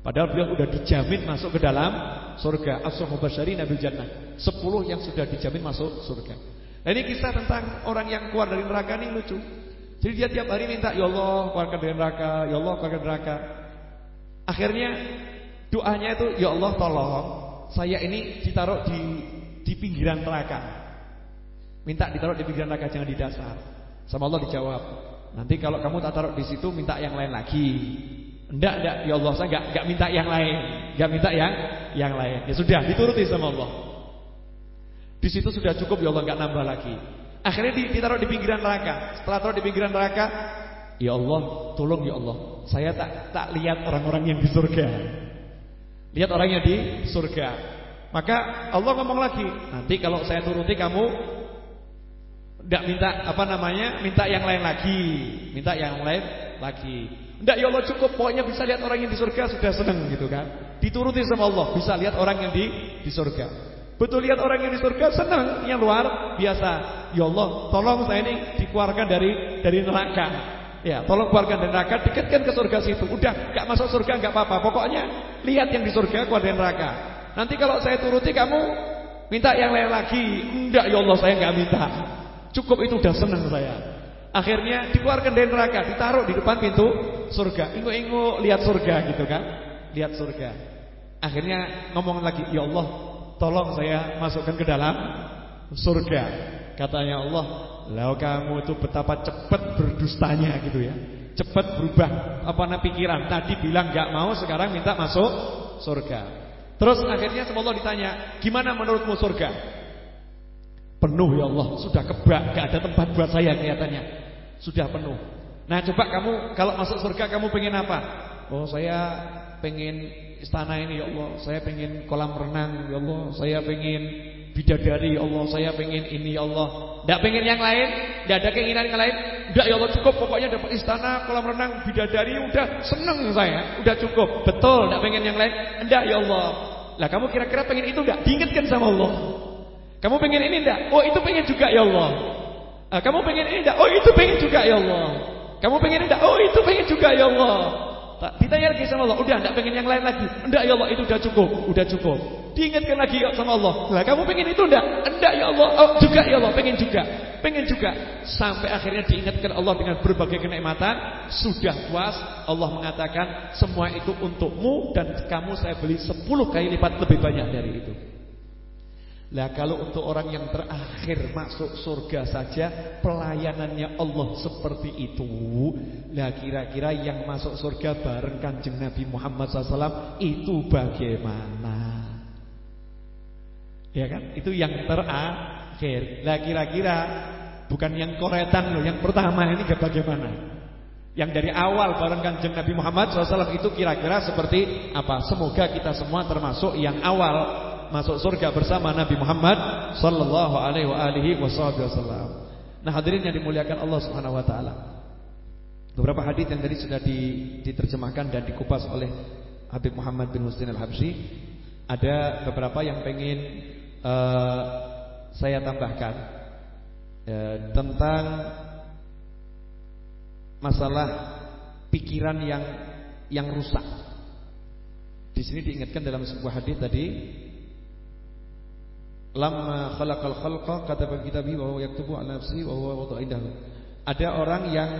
Padahal beliau sudah dijamin masuk ke dalam surga. Asrul mubasyari nabil jannah. Sepuluh yang sudah dijamin masuk surga. Nah ini kisah tentang orang yang keluar dari neraka ini lucu. Jadi dia tiap hari minta, Ya Allah keluarkan dari neraka, Ya Allah keluarkan dari neraka. Akhirnya doanya itu, Ya Allah tolong saya ini ditaruh di di pinggiran neraka. Minta ditaruh di pinggiran neraka jangan di dasar. Sama Allah dijawab. Nanti kalau kamu tak taruh di situ minta yang lain lagi. Enggak, enggak, ya Allah saya enggak, enggak minta yang lain. Enggak minta yang yang lain. Ya sudah, dituruti sama Allah. Di situ sudah cukup ya Allah enggak nambah lagi. Akhirnya ditaruh di pinggiran neraka. Setelah taruh di pinggiran neraka, ya Allah, tolong ya Allah. Saya tak tak lihat orang-orang yang di surga. Lihat orang yang di surga. Maka Allah ngomong lagi, nanti kalau saya turuti kamu enggak minta apa namanya? Minta yang lain lagi. Minta yang lain lagi. Tidak ya Allah cukup. Pokoknya bisa lihat orang yang di surga sudah senang gitu kan? Dituruti sama Allah Bisa lihat orang yang di di surga. Betul lihat orang yang di surga senang Yang luar biasa. Ya Allah tolong saya ini dikeluarkan dari dari neraka. Ya tolong keluarkan dari neraka Dekatkan ke surga situ. Udah gak masuk surga gak apa-apa. Pokoknya lihat yang di surga keluar dari neraka. Nanti kalau saya turuti kamu Minta yang lain lagi? Enggak ya Allah saya gak minta. Cukup itu udah senang saya Akhirnya dikeluarkan dari neraka, ditaruh di depan pintu surga. Ingu-ingu lihat surga gitu kan? Lihat surga. Akhirnya ngomong lagi, "Ya Allah, tolong saya masukkan ke dalam surga." Katanya Allah, "Lau kamu itu betapa cepat berdustanya gitu ya. Cepat berubah apa namanya pikiran. Tadi bilang gak mau, sekarang minta masuk surga." Terus akhirnya sama Allah ditanya, "Gimana menurutmu surga?" Penuh ya Allah, sudah kebak, gak ada tempat buat saya kelihatannya. Sudah penuh. Nah coba kamu kalau masuk surga kamu pengen apa? Oh saya pengen istana ini ya Allah. Saya pengen kolam renang ya Allah. Saya pengen bidadari ya Allah. Saya pengen ini ya Allah. Tidak pengen yang lain? Tidak ada keinginan yang lain? Tidak ya Allah cukup. Pokoknya dapat istana, kolam renang, bidadari udah seneng saya. Udah cukup. Betul. Tidak pengen yang lain? Tidak ya Allah. Lah kamu kira-kira pengen itu enggak? Diingatkan sama Allah. Kamu pengen ini enggak? Oh itu pengen juga ya Allah. Ah, kamu pengen ini enggak? Oh itu pengen juga ya Allah. Kamu pengen enggak? Oh itu pengen juga ya Allah. Tak ditanya lagi sama Allah, udah enggak pengen yang lain lagi? Enggak ya Allah, itu udah cukup, udah cukup. Diingatkan lagi ya sama Allah. Lah kamu pengen itu enggak? Enggak ya Allah. Oh juga ya Allah, pengen juga. Pengen juga. Sampai akhirnya diingatkan Allah dengan berbagai kenikmatan, sudah puas, Allah mengatakan semua itu untukmu dan kamu saya beli 10 kali lipat lebih banyak dari itu. Lah kalau untuk orang yang terakhir masuk surga saja pelayanannya Allah seperti itu. Lah kira-kira yang masuk surga bareng Kanjeng Nabi Muhammad SAW itu bagaimana? Ya kan? Itu yang terakhir. Lah kira-kira Bukan yang koretan loh, yang pertama ini bagaimana? Yang dari awal bareng kanjeng Nabi Muhammad SAW itu kira-kira seperti apa? Semoga kita semua termasuk yang awal masuk surga bersama Nabi Muhammad Sallallahu Alaihi Wasallam. Nah hadirin yang dimuliakan Allah Subhanahu Wa Taala. Beberapa hadis yang tadi sudah diterjemahkan dan dikupas oleh Habib Muhammad bin Husain al Habsyi. Ada beberapa yang pengen uh, saya tambahkan uh, tentang masalah pikiran yang yang rusak. Di sini diingatkan dalam sebuah hadis tadi Lamma khalaqal khalqa kataba kitabi wa huwa yaktubu ala nafsi wa huwa wada'u indahu. Ada orang yang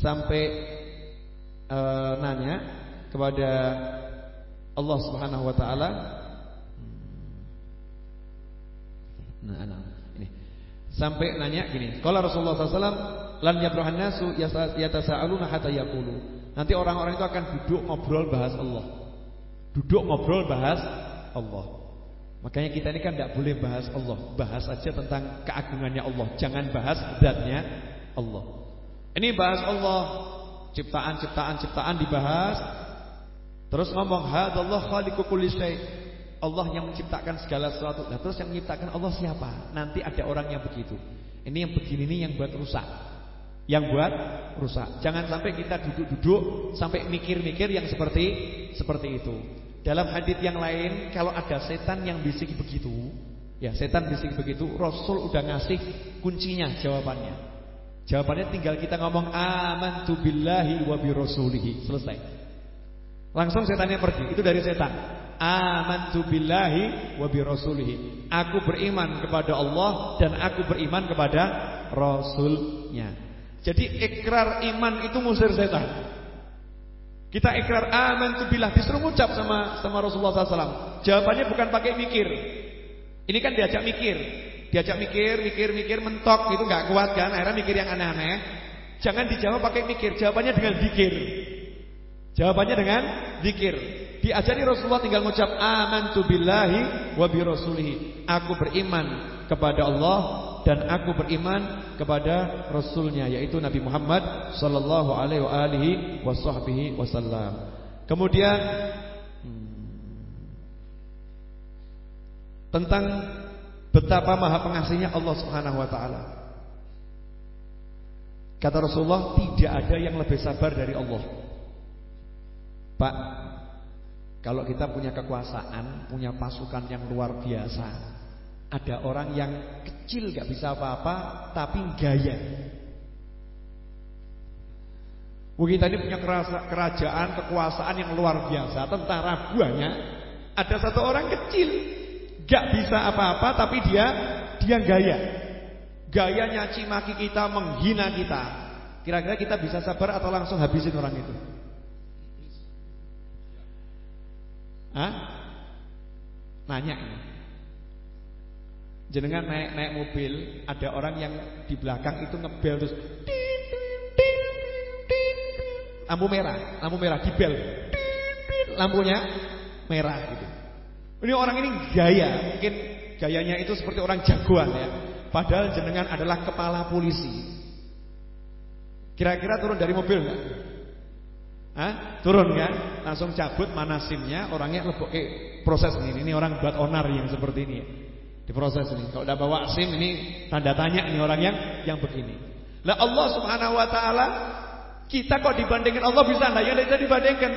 sampai uh, nanya kepada Allah Subhanahu wa taala Nah, nah, ini. Sampai nanya gini, kalau Rasulullah SAW lan yabruhan nasu yatasaaluna hatta yaqulu. Nanti orang-orang itu akan duduk ngobrol bahas Allah. Duduk ngobrol bahas Allah. Makanya kita ini kan tidak boleh bahas Allah, bahas saja tentang keagungannya Allah, jangan bahas zatnya Allah. Ini bahas Allah, ciptaan-ciptaan ciptaan dibahas. Terus ngomong hadallah syai. Allah yang menciptakan segala sesuatu. Nah, terus yang menciptakan Allah siapa? Nanti ada orang yang begitu. Ini yang begini ini yang buat rusak. Yang buat rusak. Jangan sampai kita duduk-duduk sampai mikir-mikir yang seperti seperti itu. Dalam hadis yang lain kalau ada setan yang bisik begitu, ya setan bisik begitu, Rasul udah ngasih kuncinya jawabannya. Jawabannya tinggal kita ngomong amantu billahi wa bi rasulihi. Selesai. Langsung setannya pergi. Itu dari setan. Amantu billahi wa bi rasulihi. Aku beriman kepada Allah dan aku beriman kepada rasulnya. Jadi ikrar iman itu musir setan. Kita ikrar amantu billah disuruh ngucap sama sama Rasulullah SAW. Jawabannya bukan pakai mikir. Ini kan diajak mikir. Diajak mikir, mikir, mikir, mentok itu nggak kuat kan? Akhirnya mikir yang aneh-aneh. Jangan dijawab pakai mikir, jawabannya dengan zikir. Jawabannya dengan zikir. Diajari Rasulullah tinggal mengucap amantu billahi wa bi rasulihi. Aku beriman kepada Allah dan aku beriman kepada rasulnya yaitu Nabi Muhammad sallallahu alaihi wasallam. Kemudian tentang betapa maha pengasihnya Allah Subhanahu wa taala. Kata Rasulullah, tidak ada yang lebih sabar dari Allah. Pak, kalau kita punya kekuasaan, punya pasukan yang luar biasa, ada orang yang kecil gak bisa apa-apa, tapi gaya. Kita ini punya kerajaan, kekuasaan yang luar biasa, tentara banyak. Ada satu orang kecil, gak bisa apa-apa, tapi dia dia gaya. Gaya nyaci maki kita, menghina kita. Kira-kira kita bisa sabar atau langsung habisin orang itu? Hah? Nanya ini. Jenengan naik naik mobil, ada orang yang di belakang itu ngebel terus lampu merah, lampu merah di bel. Lampunya merah gitu. Ini orang ini gaya, mungkin gayanya itu seperti orang jagoan ya. Padahal jenengan adalah kepala polisi. Kira-kira turun dari mobil enggak? Hah? Turun kan? Langsung cabut mana orangnya lebok eh, proses ini. Ini orang buat onar yang seperti ini. Diproses ini. Kalau udah bawa SIM ini tanda tanya ini orang yang yang begini. Lah Allah Subhanahu wa taala kita kok dibandingkan Allah bisa enggak? Ya bisa dibandingkan.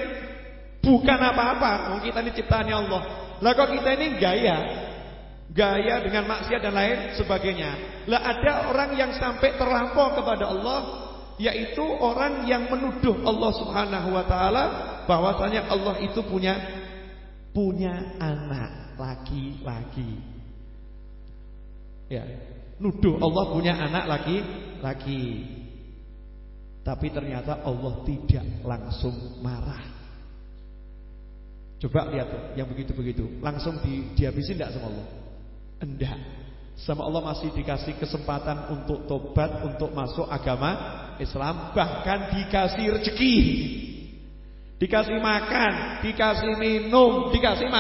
Bukan apa-apa. Wong kita ini ciptaannya Allah. Lah kok kita ini gaya gaya dengan maksiat dan lain sebagainya. Lah ada orang yang sampai terlampau kepada Allah yaitu orang yang menuduh Allah Subhanahu wa taala bahwasanya Allah itu punya punya anak laki-laki. Ya, nuduh Allah punya anak laki-laki. Tapi ternyata Allah tidak langsung marah. Coba lihat tuh, yang begitu-begitu, langsung di, dihabisin tidak sama Allah? Enggak. Sama Allah masih dikasih kesempatan untuk tobat, untuk masuk agama Islam, bahkan dikasih rezeki. Dikasih makan, dikasih minum, dikasih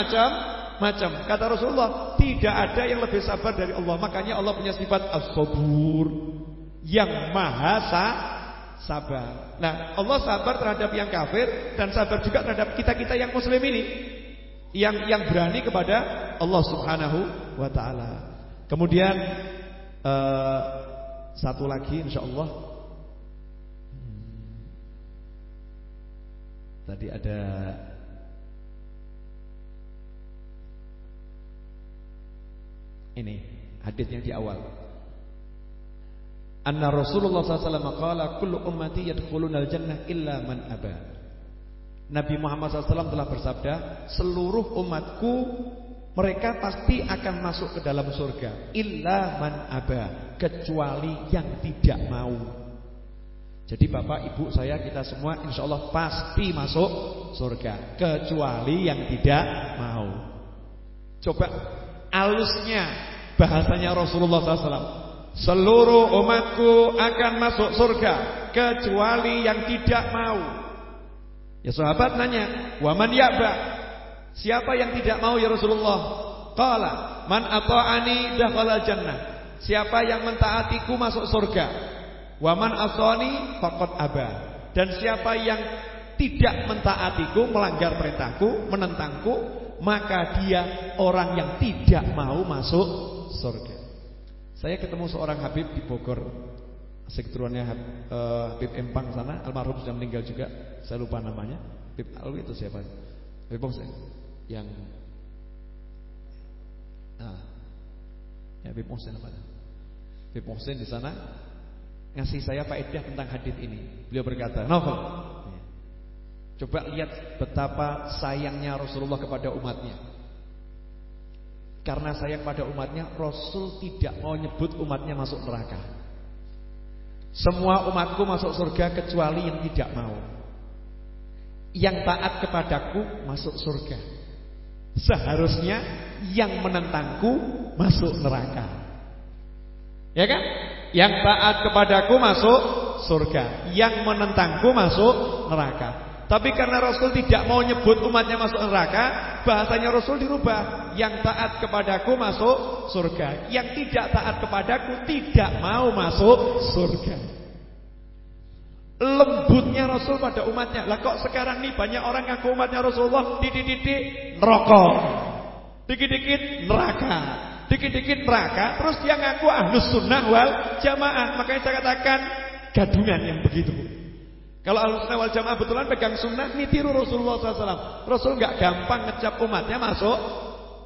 macam-macam. Kata Rasulullah, tidak ada yang lebih sabar dari Allah. Makanya Allah punya sifat as-sabur. yang maha sa sabar. Nah, Allah sabar terhadap yang kafir dan sabar juga terhadap kita-kita yang muslim ini. Yang yang berani kepada Allah Subhanahu wa taala. Kemudian uh, satu lagi insyaallah hmm. Tadi ada ini hadis yang di awal. Anna Rasulullah SAW qala kullu ummati yadkhuluna al-jannah illa man aba. Nabi Muhammad SAW telah bersabda, seluruh umatku mereka pasti akan masuk ke dalam surga illa man aba, kecuali yang tidak mau. Jadi Bapak Ibu saya kita semua insya Allah pasti masuk surga kecuali yang tidak mau. Coba alusnya bahasanya Rasulullah SAW. Seluruh umatku akan masuk surga kecuali yang tidak mau. Ya sahabat nanya, "Wa man ya'ba?" Siapa yang tidak mau ya Rasulullah? Qala, "Man ata'ani dakhala jannah." Siapa yang mentaatiku masuk surga. Wa man asani faqad aba. Dan siapa yang tidak mentaatiku, melanggar perintahku, menentangku, maka dia orang yang tidak mau masuk surga. Saya ketemu seorang Habib di Bogor. Sekturannya uh, Habib Empang sana. Almarhum sudah meninggal juga. Saya lupa namanya. Habib Alwi itu siapa? Habib Mohsen Yang ah, ya Habib Mohsen apa Habib Mohsen di sana. Ngasih saya faedah tentang hadis ini. Beliau berkata Novel Coba lihat betapa sayangnya Rasulullah kepada umatnya. Karena sayang pada umatnya Rasul tidak mau nyebut umatnya masuk neraka. Semua umatku masuk surga Kecuali yang tidak mau. Yang taat kepadaku Masuk surga. Seharusnya yang menentangku Masuk neraka. Ya kan? Yang taat kepadaku masuk surga. Yang menentangku masuk neraka tapi karena Rasul tidak mau nyebut umatnya masuk neraka, bahasanya Rasul dirubah. Yang taat kepadaku masuk surga, yang tidak taat kepadaku tidak mau masuk surga. Lembutnya Rasul pada umatnya. Lah kok sekarang nih banyak orang ngaku umatnya Rasulullah dikit-dikit neraka. Dikit-dikit neraka. Dikit-dikit neraka, terus dia ngaku ahlus sunnah wal jamaah. Makanya saya katakan gadungan yang begitu. Kalau al-sunnah wal jamaah betulan pegang sunnah, ini tiru Rasulullah SAW. Rasul nggak gampang ngecap umatnya masuk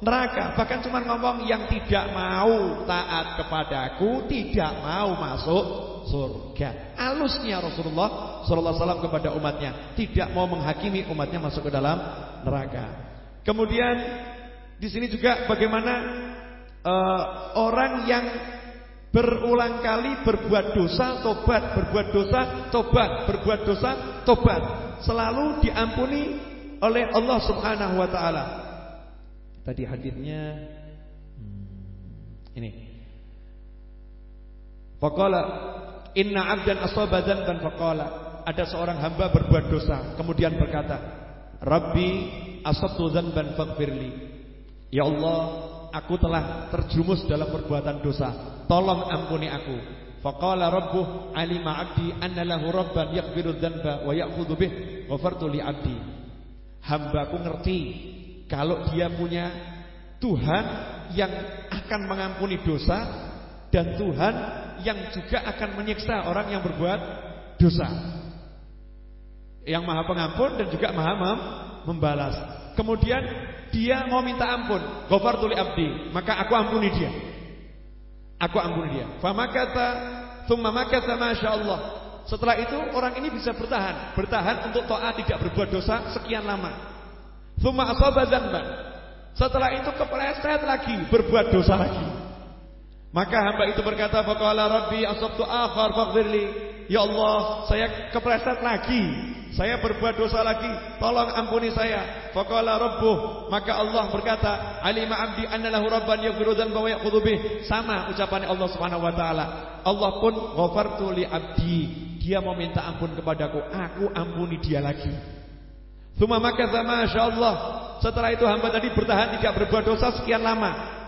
neraka. Bahkan cuma ngomong yang tidak mau taat kepadaku, tidak mau masuk surga. Alusnya Rasulullah SAW kepada umatnya, tidak mau menghakimi umatnya masuk ke dalam neraka. Kemudian di sini juga bagaimana uh, orang yang Berulang kali berbuat dosa, tobat, berbuat dosa, tobat, berbuat dosa, tobat. Selalu diampuni oleh Allah Subhanahu wa taala. Tadi hadisnya hmm, ini. Faqala inna 'abdan asaba dzanban faqala ada seorang hamba berbuat dosa kemudian berkata, "Rabbi asabtu dzanban faghfirli." Ya Allah, aku telah terjumus dalam perbuatan dosa. Tolong ampuni aku. Faqala rabbuh alima 'abdi anna lahu rabban yaghfiru dzanba wa ya'khudhu bih ghafartu li. Hambaku ngerti kalau dia punya Tuhan yang akan mengampuni dosa dan Tuhan yang juga akan menyiksa orang yang berbuat dosa. Yang Maha Pengampun dan juga Maha membalas. Kemudian dia mau minta ampun, ghafartu li abdi, maka aku ampuni dia. Aku ampuni dia. Famakata thumma makata masyaallah. Setelah itu orang ini bisa bertahan, bertahan untuk taat tidak berbuat dosa sekian lama. Thumma asaba dzanban. Setelah itu kepleset lagi, berbuat dosa lagi. Maka hamba itu berkata, "Faqala rabbi asabtu akhar faghfirli." Ya Allah, saya kepleset lagi. Saya berbuat dosa lagi, tolong ampuni saya. Faqala rabbuh, maka Allah berkata, "Alima 'abdi anna rabban yaghfiru dzanba wa ya'khudhu bih." Sama ucapan Allah Subhanahu wa taala. Allah pun ghafartu li 'abdi. Dia mau minta ampun kepadaku, aku ampuni dia lagi. Tsumma makatha masyaallah. Setelah itu hamba tadi bertahan tidak berbuat dosa sekian lama.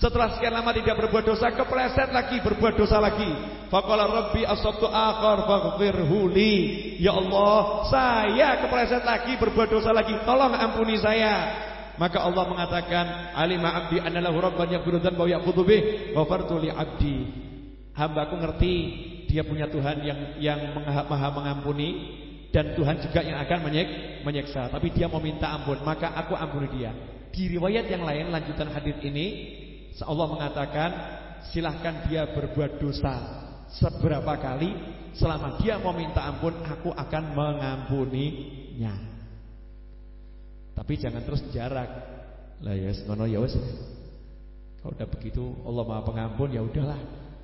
Setelah sekian lama tidak berbuat dosa, kepleset lagi, berbuat dosa lagi. Faqala rabbi asabtu akhar faghfirhu li. Ya Allah, saya kepleset lagi, berbuat dosa lagi. Tolong ampuni saya. Maka Allah mengatakan, "Alima abdi annalahu rabban yaghfiru dzanba wa ya'khudhu bih, ghafartu li abdi." Hambaku ngerti dia punya Tuhan yang yang maha mengampuni dan Tuhan juga yang akan menyek, menyeksa. Tapi dia mau minta ampun, maka aku ampuni dia. Di riwayat yang lain lanjutan hadis ini Allah mengatakan silahkan dia berbuat dosa seberapa kali selama dia mau minta ampun aku akan mengampuninya. Tapi jangan terus jarak. Lah ya ngono ya wis. Kalau udah begitu Allah Maha Pengampun ya udahlah.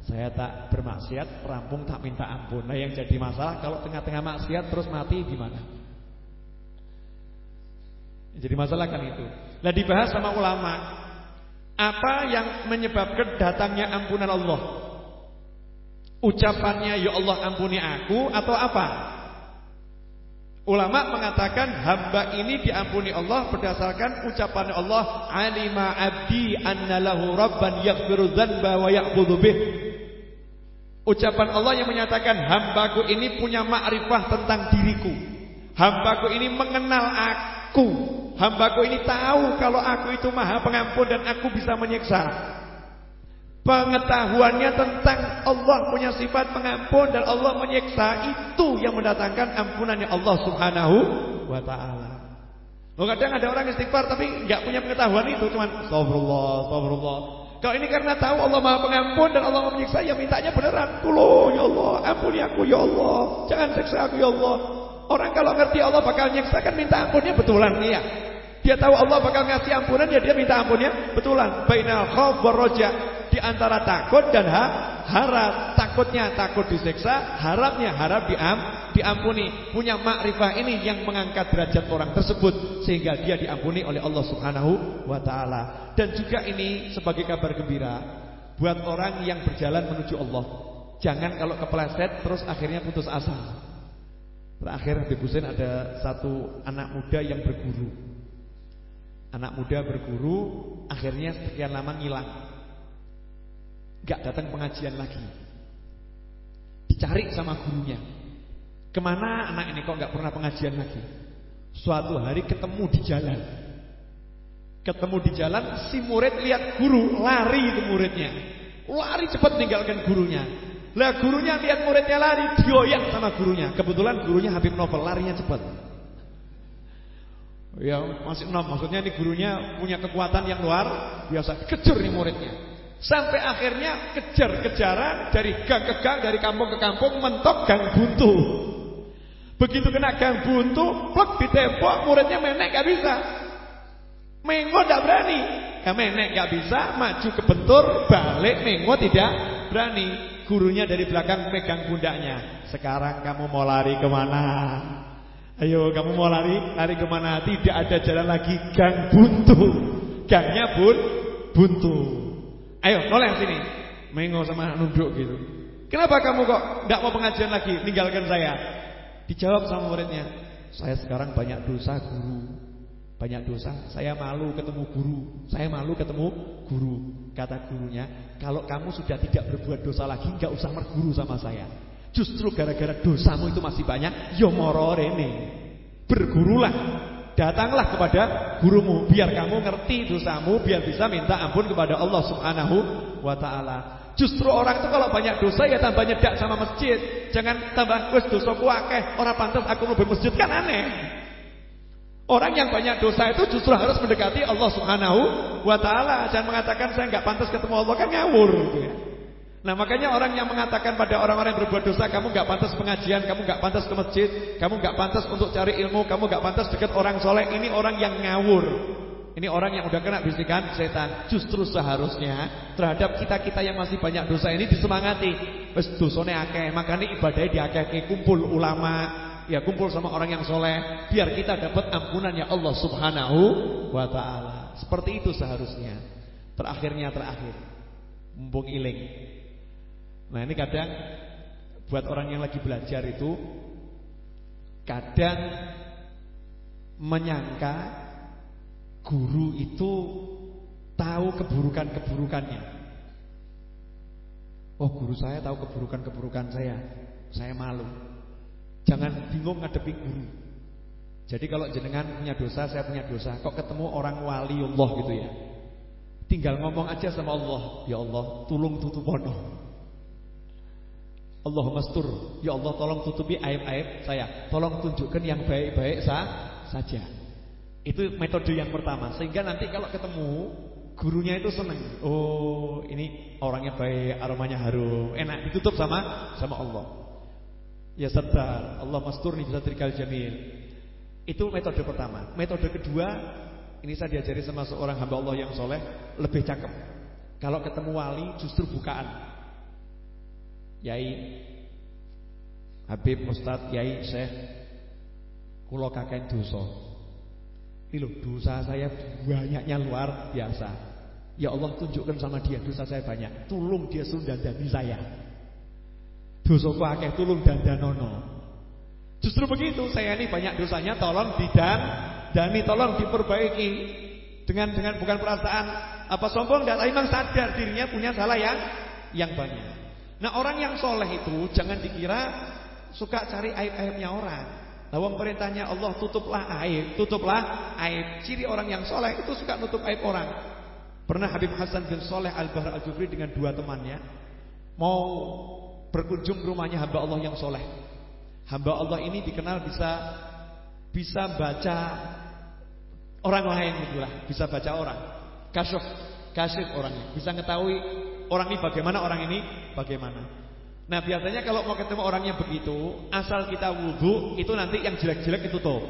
Saya tak bermaksiat, rampung tak minta ampun. Nah yang jadi masalah kalau tengah-tengah maksiat terus mati gimana? Jadi masalah kan itu. Lah dibahas sama ulama apa yang menyebabkan datangnya ampunan Allah? Ucapannya ya Allah ampuni aku atau apa? Ulama mengatakan hamba ini diampuni Allah berdasarkan ucapan Allah alima abdi annalahu rabban yaghfiru dzanba wa bih. Ucapan Allah yang menyatakan hambaku ini punya makrifah tentang diriku. Hambaku ini mengenal aku Hambaku ini tahu kalau aku itu maha pengampun dan aku bisa menyiksa. Pengetahuannya tentang Allah punya sifat pengampun dan Allah menyiksa itu yang mendatangkan ampunannya Allah Subhanahu wa taala. Oh, kadang ada orang istighfar tapi nggak punya pengetahuan itu, cuman astagfirullah, astagfirullah. Kalau ini karena tahu Allah Maha Pengampun dan Allah menyiksa, ya mintanya beneran. Ya Allah, ampuni aku ya Allah. Jangan siksa aku ya Allah. Orang kalau ngerti Allah bakal nyiksa kan minta ampunnya betulan nih ya. Dia tahu Allah bakal ngasih ampunan ya dia minta ampunnya betulan. Bainal khauf roja di antara takut dan ha harap. Takutnya takut disiksa, harapnya harap diam diampuni. Punya makrifah ini yang mengangkat derajat orang tersebut sehingga dia diampuni oleh Allah Subhanahu wa taala. Dan juga ini sebagai kabar gembira buat orang yang berjalan menuju Allah. Jangan kalau kepleset terus akhirnya putus asa. Terakhir Habib Hussein ada satu anak muda yang berguru. Anak muda berguru Akhirnya sekian lama ngilang. Gak datang pengajian lagi. Dicari sama gurunya. Ke mana anak ini kok gak pernah pengajian lagi? Suatu hari ketemu di jalan. Ketemu di jalan Si murid lihat guru Lari itu muridnya. Lari cepat meninggalkan gurunya Lah gurunya lihat muridnya lari Dioyak sama gurunya. Kebetulan gurunya Habib Novel Larinya cepat. Ya masih enam Maksudnya ini gurunya punya kekuatan yang luar biasa. Kejar nih muridnya. Sampai akhirnya kejar-kejaran Dari gang ke gang, dari kampung ke kampung Mentok gang buntu. Begitu kena gang buntu Plek di tembok, muridnya menek gak bisa. Mengo gak berani. Ya menek gak bisa, maju ke bentur Balik, mengo tidak berani Gurunya dari belakang megang pundaknya Sekarang kamu mau lari ke mana? Ayo kamu mau lari, lari ke mana? Tidak ada jalan lagi, gang buntu. Gangnya bun, buntu. Ayo noleh sini. Mengo sama nunduk gitu. Kenapa kamu kok tidak mau pengajian lagi? Tinggalkan saya. Dijawab sama muridnya. Saya sekarang banyak dosa guru. Banyak dosa. Saya malu ketemu guru. Saya malu ketemu guru. Kata gurunya, kalau kamu sudah tidak berbuat dosa lagi, nggak usah berguru sama saya. Justru gara-gara dosamu itu masih banyak, yo ya moro rene. Bergurulah, datanglah kepada gurumu biar kamu ngerti dosamu, biar bisa minta ampun kepada Allah Subhanahu wa taala. Justru orang itu kalau banyak dosa ya tambah nyedak sama masjid. Jangan tambah wis dosaku akeh, ora pantas aku mlebu masjid kan aneh. Orang yang banyak dosa itu justru harus mendekati Allah Subhanahu wa taala. Jangan mengatakan saya enggak pantas ketemu Allah kan ngawur gitu ya. Nah makanya orang yang mengatakan pada orang-orang yang berbuat dosa Kamu gak pantas pengajian, kamu gak pantas ke masjid Kamu gak pantas untuk cari ilmu Kamu gak pantas dekat orang soleh Ini orang yang ngawur Ini orang yang udah kena bisikan setan Justru seharusnya terhadap kita-kita yang masih banyak dosa ini disemangati Wes dosane akeh, makanya ibadahnya diakeh kumpul ulama Ya kumpul sama orang yang soleh Biar kita dapat ampunannya Allah subhanahu wa ta'ala Seperti itu seharusnya Terakhirnya terakhir Mumpung iling Nah ini kadang buat orang yang lagi belajar itu kadang menyangka guru itu tahu keburukan-keburukannya. Oh, guru saya tahu keburukan-keburukan saya. Saya malu. Jangan bingung ngadepi guru. Jadi kalau jenengan punya dosa, saya punya dosa. Kok ketemu orang wali Allah gitu ya? Tinggal ngomong aja sama Allah, ya Allah, tolong tutupono. Allahumma stur, ya Allah tolong tutupi aib-aib saya. Tolong tunjukkan yang baik-baik sa saja. Itu metode yang pertama. Sehingga nanti kalau ketemu gurunya itu seneng. Oh, ini orangnya baik, aromanya harum, enak ditutup sama sama Allah. Ya serta Allah mastur bisa trikal jamil. Itu metode pertama. Metode kedua, ini saya diajari sama seorang hamba Allah yang soleh, lebih cakep. Kalau ketemu wali justru bukaan. Yai, Habib, Ustadz, Yai, Syekh, kulo kakek dosa. Ini loh, dosa saya banyaknya luar biasa. Ya Allah tunjukkan sama dia dosa saya banyak. Tolong dia sundandani saya. Dosa akeh tolong dandanono. Justru begitu, saya ini banyak dosanya, tolong didan, dani tolong diperbaiki dengan dengan bukan perasaan apa sombong dan memang sadar dirinya punya salah yang yang banyak. Nah orang yang soleh itu jangan dikira suka cari aib-aibnya orang. Lawang perintahnya Allah tutuplah aib, tutuplah aib. Ciri orang yang soleh itu suka nutup aib orang. Pernah Habib Hasan bin Soleh Al-Bahr Al-Jufri dengan dua temannya mau berkunjung ke rumahnya hamba Allah yang soleh. Hamba Allah ini dikenal bisa bisa baca orang lain gitulah, bisa baca orang. Kasyuf, kasyif orangnya, bisa mengetahui orang ini bagaimana, orang ini bagaimana. Nah, biasanya kalau mau ketemu orangnya begitu, asal kita wudhu itu nanti yang jelek-jelek ditutup.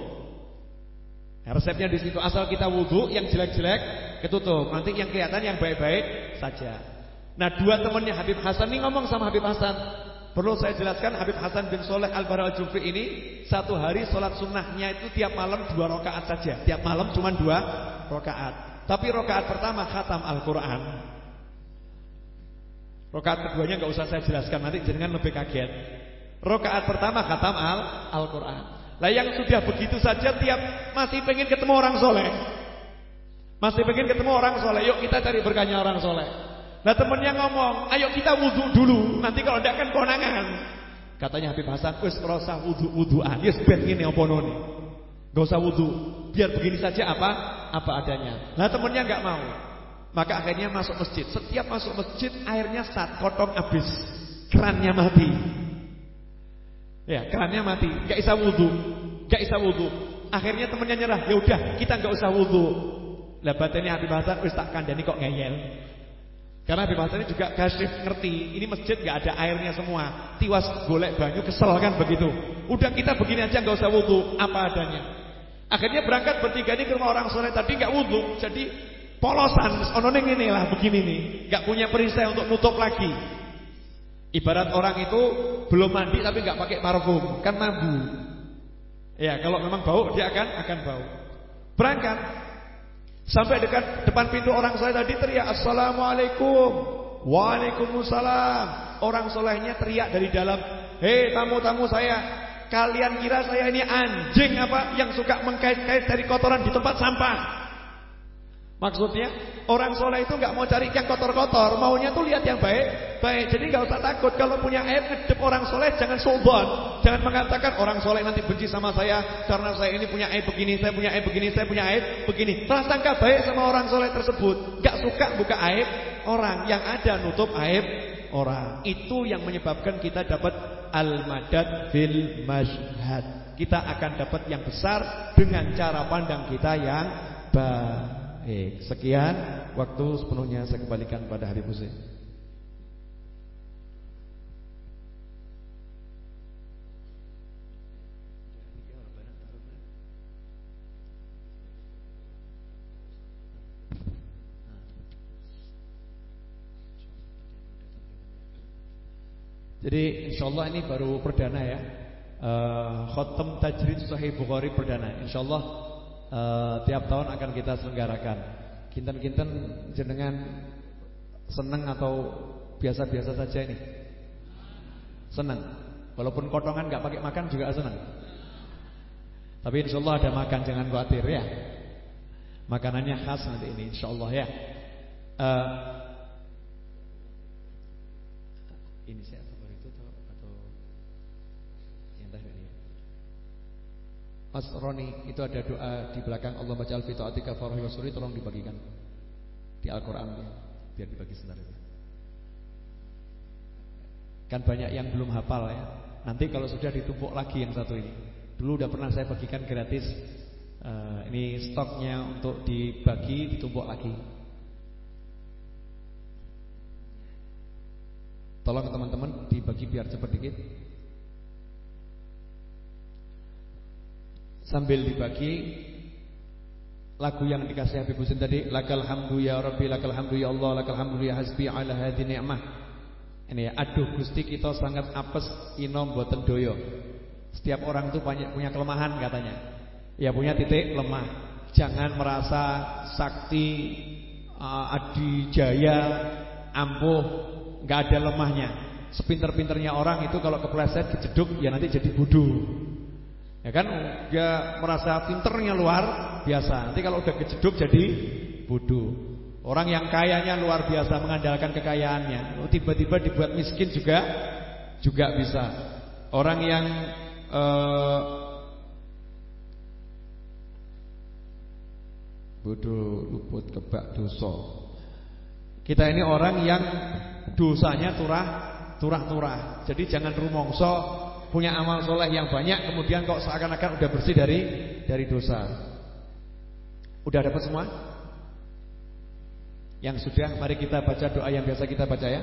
Nah, resepnya di situ, asal kita wudhu yang jelek-jelek ketutup. Nanti yang kelihatan yang baik-baik saja. Nah, dua temannya Habib Hasan. Ini ngomong sama Habib Hasan, Perlu saya jelaskan Habib Hasan bin Soleh Al-Bara Al-Jufri ini Satu hari sholat sunnahnya itu tiap malam dua rakaat saja. Tiap malam cuma dua rakaat. Tapi rakaat pertama khatam Al-Quran. Rakaat keduanya nggak usah saya jelaskan Nanti jangan lebih kaget. Rakaat pertama khatam Al-Quran. Lah yang sudah begitu saja tiap Masih pengen ketemu orang soleh. Masih pengen ketemu orang soleh. Yuk kita cari berkahnya orang soleh Nah temennya ngomong, ayo kita wudhu dulu, nanti kalau tidak kan konangan. Katanya Habib Hasan, wis rasa wudhu wudhuan, yes ben ini apa noni, gak usah wudhu, biar begini saja apa apa adanya. Nah temennya nggak mau, maka akhirnya masuk masjid. Setiap masuk masjid airnya saat kotong habis, kerannya mati. Ya kerannya mati, nggak bisa wudhu, nggak bisa wudhu. Akhirnya temennya nyerah, ya udah kita nggak usah wudhu. Lah batinnya Habib Hasan, wis tak kandani kok ngeyel. Karena Habib Hasan ini juga kasih ngerti, ini masjid nggak ada airnya semua. Tiwas golek banyu kesel kan begitu. Udah kita begini aja nggak usah wudhu, apa adanya. Akhirnya berangkat bertiga ini ke rumah orang soleh tadi nggak wudhu, jadi polosan, ononing ini lah begini nih, nggak punya perisai untuk nutup lagi. Ibarat orang itu belum mandi tapi nggak pakai parfum, kan mambu. Ya kalau memang bau dia akan akan bau. Berangkat Sampai dekat depan pintu orang soleh tadi teriak Assalamualaikum. Waalaikumsalam. Orang solehnya teriak dari dalam Hei tamu-tamu saya Kalian kira saya ini anjing apa Yang suka mengkait-kait dari kotoran di tempat sampah Maksudnya orang soleh itu nggak mau cari yang kotor-kotor, maunya tuh lihat yang baik, baik. Jadi nggak usah takut kalau punya aib ngedep orang soleh, jangan sombong, jangan mengatakan orang soleh nanti benci sama saya karena saya ini punya aib begini, saya punya aib begini, saya punya aib begini. Prasangka baik sama orang soleh tersebut, nggak suka buka aib orang, yang ada nutup aib orang. Itu yang menyebabkan kita dapat al-madad fil mashhad. Kita akan dapat yang besar dengan cara pandang kita yang baik. Baik, sekian waktu sepenuhnya saya kembalikan pada Habib Husain. Jadi insya Allah ini baru perdana ya uh, Khotem Tajrid Sahih Bukhari perdana Insya Allah uh, tiap tahun akan kita selenggarakan. Kinten-kinten jenengan seneng atau biasa-biasa saja ini? Senang. Walaupun kotongan nggak pakai makan juga senang. Tapi insya Allah ada makan, jangan khawatir ya. Makanannya khas nanti ini insya Allah ya. uh, ini saya itu atau, atau yang tadi ini. Mas Roni itu ada doa di belakang Allah baca al atika farahi wasuri tolong dibagikan di Al-Qur'an ya, biar dibagi sebentar ya. Kan banyak yang belum hafal ya. Nanti kalau sudah ditumpuk lagi yang satu ini. Dulu udah pernah saya bagikan gratis. Uh, ini stoknya untuk dibagi ditumpuk lagi. Tolong teman-teman dibagi biar cepat dikit. Sambil dibagi lagu yang dikasih Habib Husin tadi, lakal hamdu ya Rabbi, lakal hamdu ya Allah, lakal hamdu ya hasbi ala hadhi ni'mah. Ini ya, aduh Gusti kita sangat apes inom boten doyo. Setiap orang itu banyak punya kelemahan katanya. Ya punya titik lemah. Jangan merasa sakti, uh, adijaya, ampuh, nggak ada lemahnya. Sepinter-pinternya orang itu kalau kepleset kejeduk ya nanti jadi bodoh. Ya kan? Dia merasa pinternya luar biasa. Nanti kalau udah kejeduk jadi bodoh. Orang yang kayanya luar biasa mengandalkan kekayaannya, oh, tiba-tiba dibuat miskin juga juga bisa. Orang yang uh, bodoh luput kebak dosa. Kita ini orang yang dosanya turah turah-turah. Jadi jangan rumongso punya amal soleh yang banyak kemudian kok seakan-akan udah bersih dari dari dosa. Udah dapat semua? Yang sudah mari kita baca doa yang biasa kita baca ya.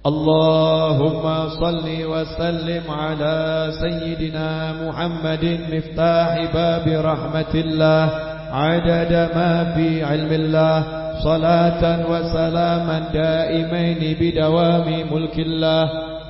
Allahumma salli wa sallim ala sayyidina Muhammadin miftahi babi rahmatillah adada ma fi ilmillah صلاة وسلاما دائمين بدوام ملك الله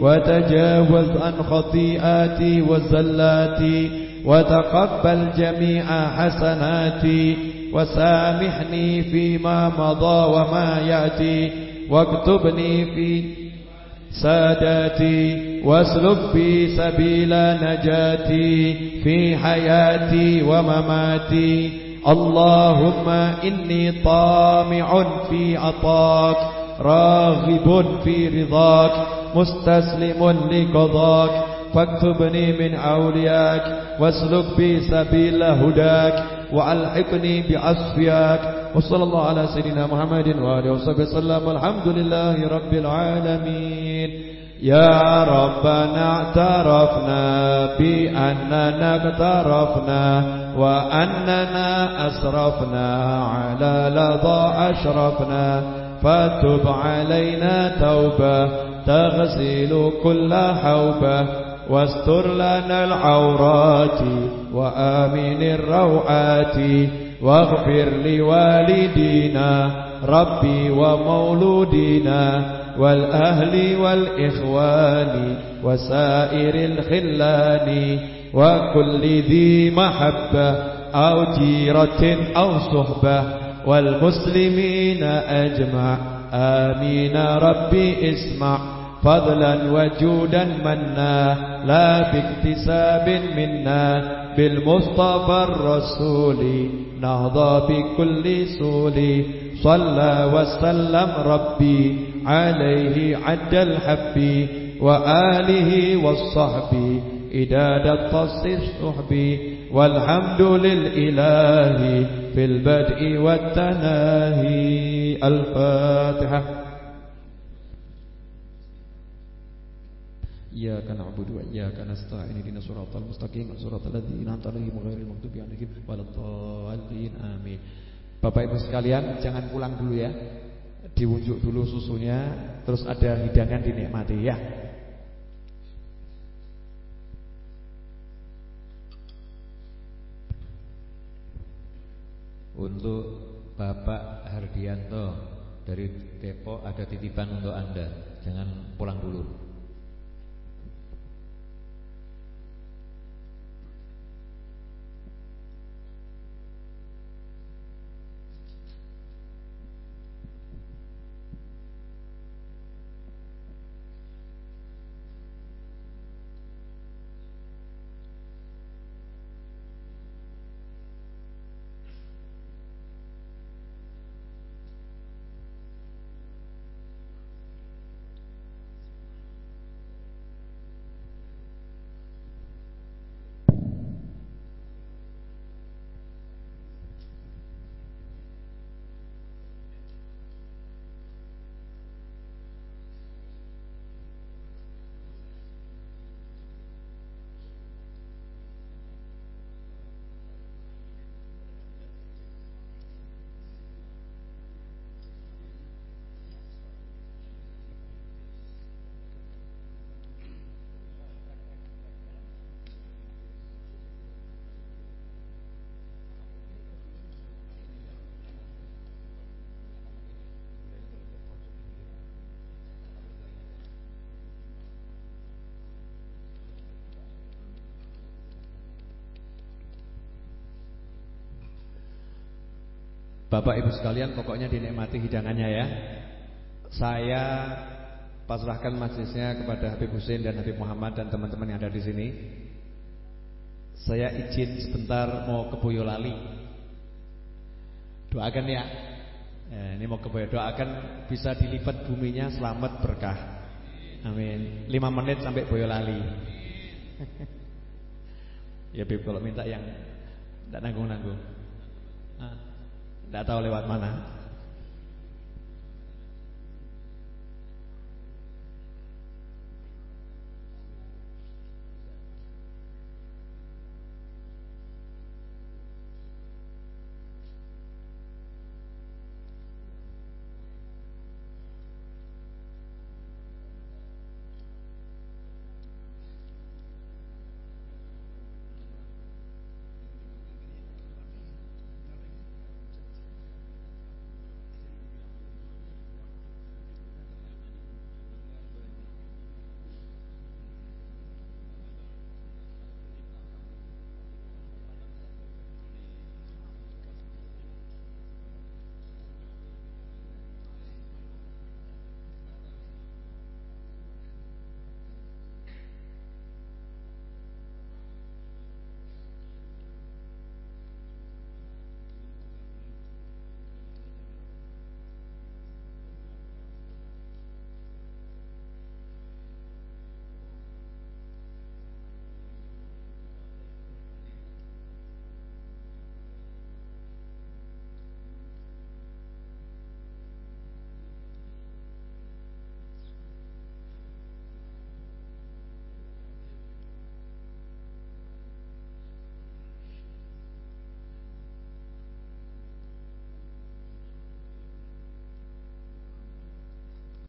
وتجاوز عن خطيئاتي وزلاتي وتقبل جميع حسناتي وسامحني فيما مضى وما يأتي واكتبني في ساداتي واسلك بي سبيل نجاتي في حياتي ومماتي. اللهم إني طامع في عطاك راغب في رضاك مستسلم لقضاك فاكتبني من أولياك واسلك بي سبيل هداك وألحقني بأصفياك وصلى الله على سيدنا محمد وآله وصحبه وسلم والحمد لله رب العالمين. يا ربنا اعترفنا بأننا اقترفنا وأننا أسرفنا على لظى أشرفنا. فتب علينا توبة تغسل كل حوبة واستر لنا العورات وآمن الروعات واغفر لوالدينا ربي ومولودينا والأهل والإخوان وسائر الخلان وكل ذي محبة أو جيرة أو صحبة. والمسلمين أجمع. آمين. ربي اسمع. فضلا وجودا منا. لا باكتساب منا. بالمصطفى الرسول. نهضى بكل سول صلى وسلم ربي. عليه عد الحب. وآله والصحب. إداد الطص الصحب. والحمد للإله في البدء والتناهي الفاتحة إياك نعبد وإياك نستعين اهدنا الصراط المستقيم صراط الذين أنعمت عليهم غير المغضوب عليهم ولا الضالين آمين Bapak Ibu sekalian, jangan pulang dulu ya. Diunjuk dulu susunya, terus ada hidangan dinikmati ya. Untuk Bapak Hardianto Dari Depok ada titipan untuk Anda. Jangan pulang dulu. Bapak Ibu sekalian pokoknya dinikmati hidangannya ya. Saya pasrahkan majlisnya kepada Habib Hussein dan Habib Muhammad dan teman-teman yang ada di sini. Saya izin sebentar mau ke Boyolali. Doakan ya. Eh, Ini mau ke Boyolali. Doakan bisa dilipat buminya selamat berkah. Amin. 5 menit sampai Boyolali. Ya Bib kalau minta yang Tidak nanggung-nanggung. Ah. Tidak tahu lewat mana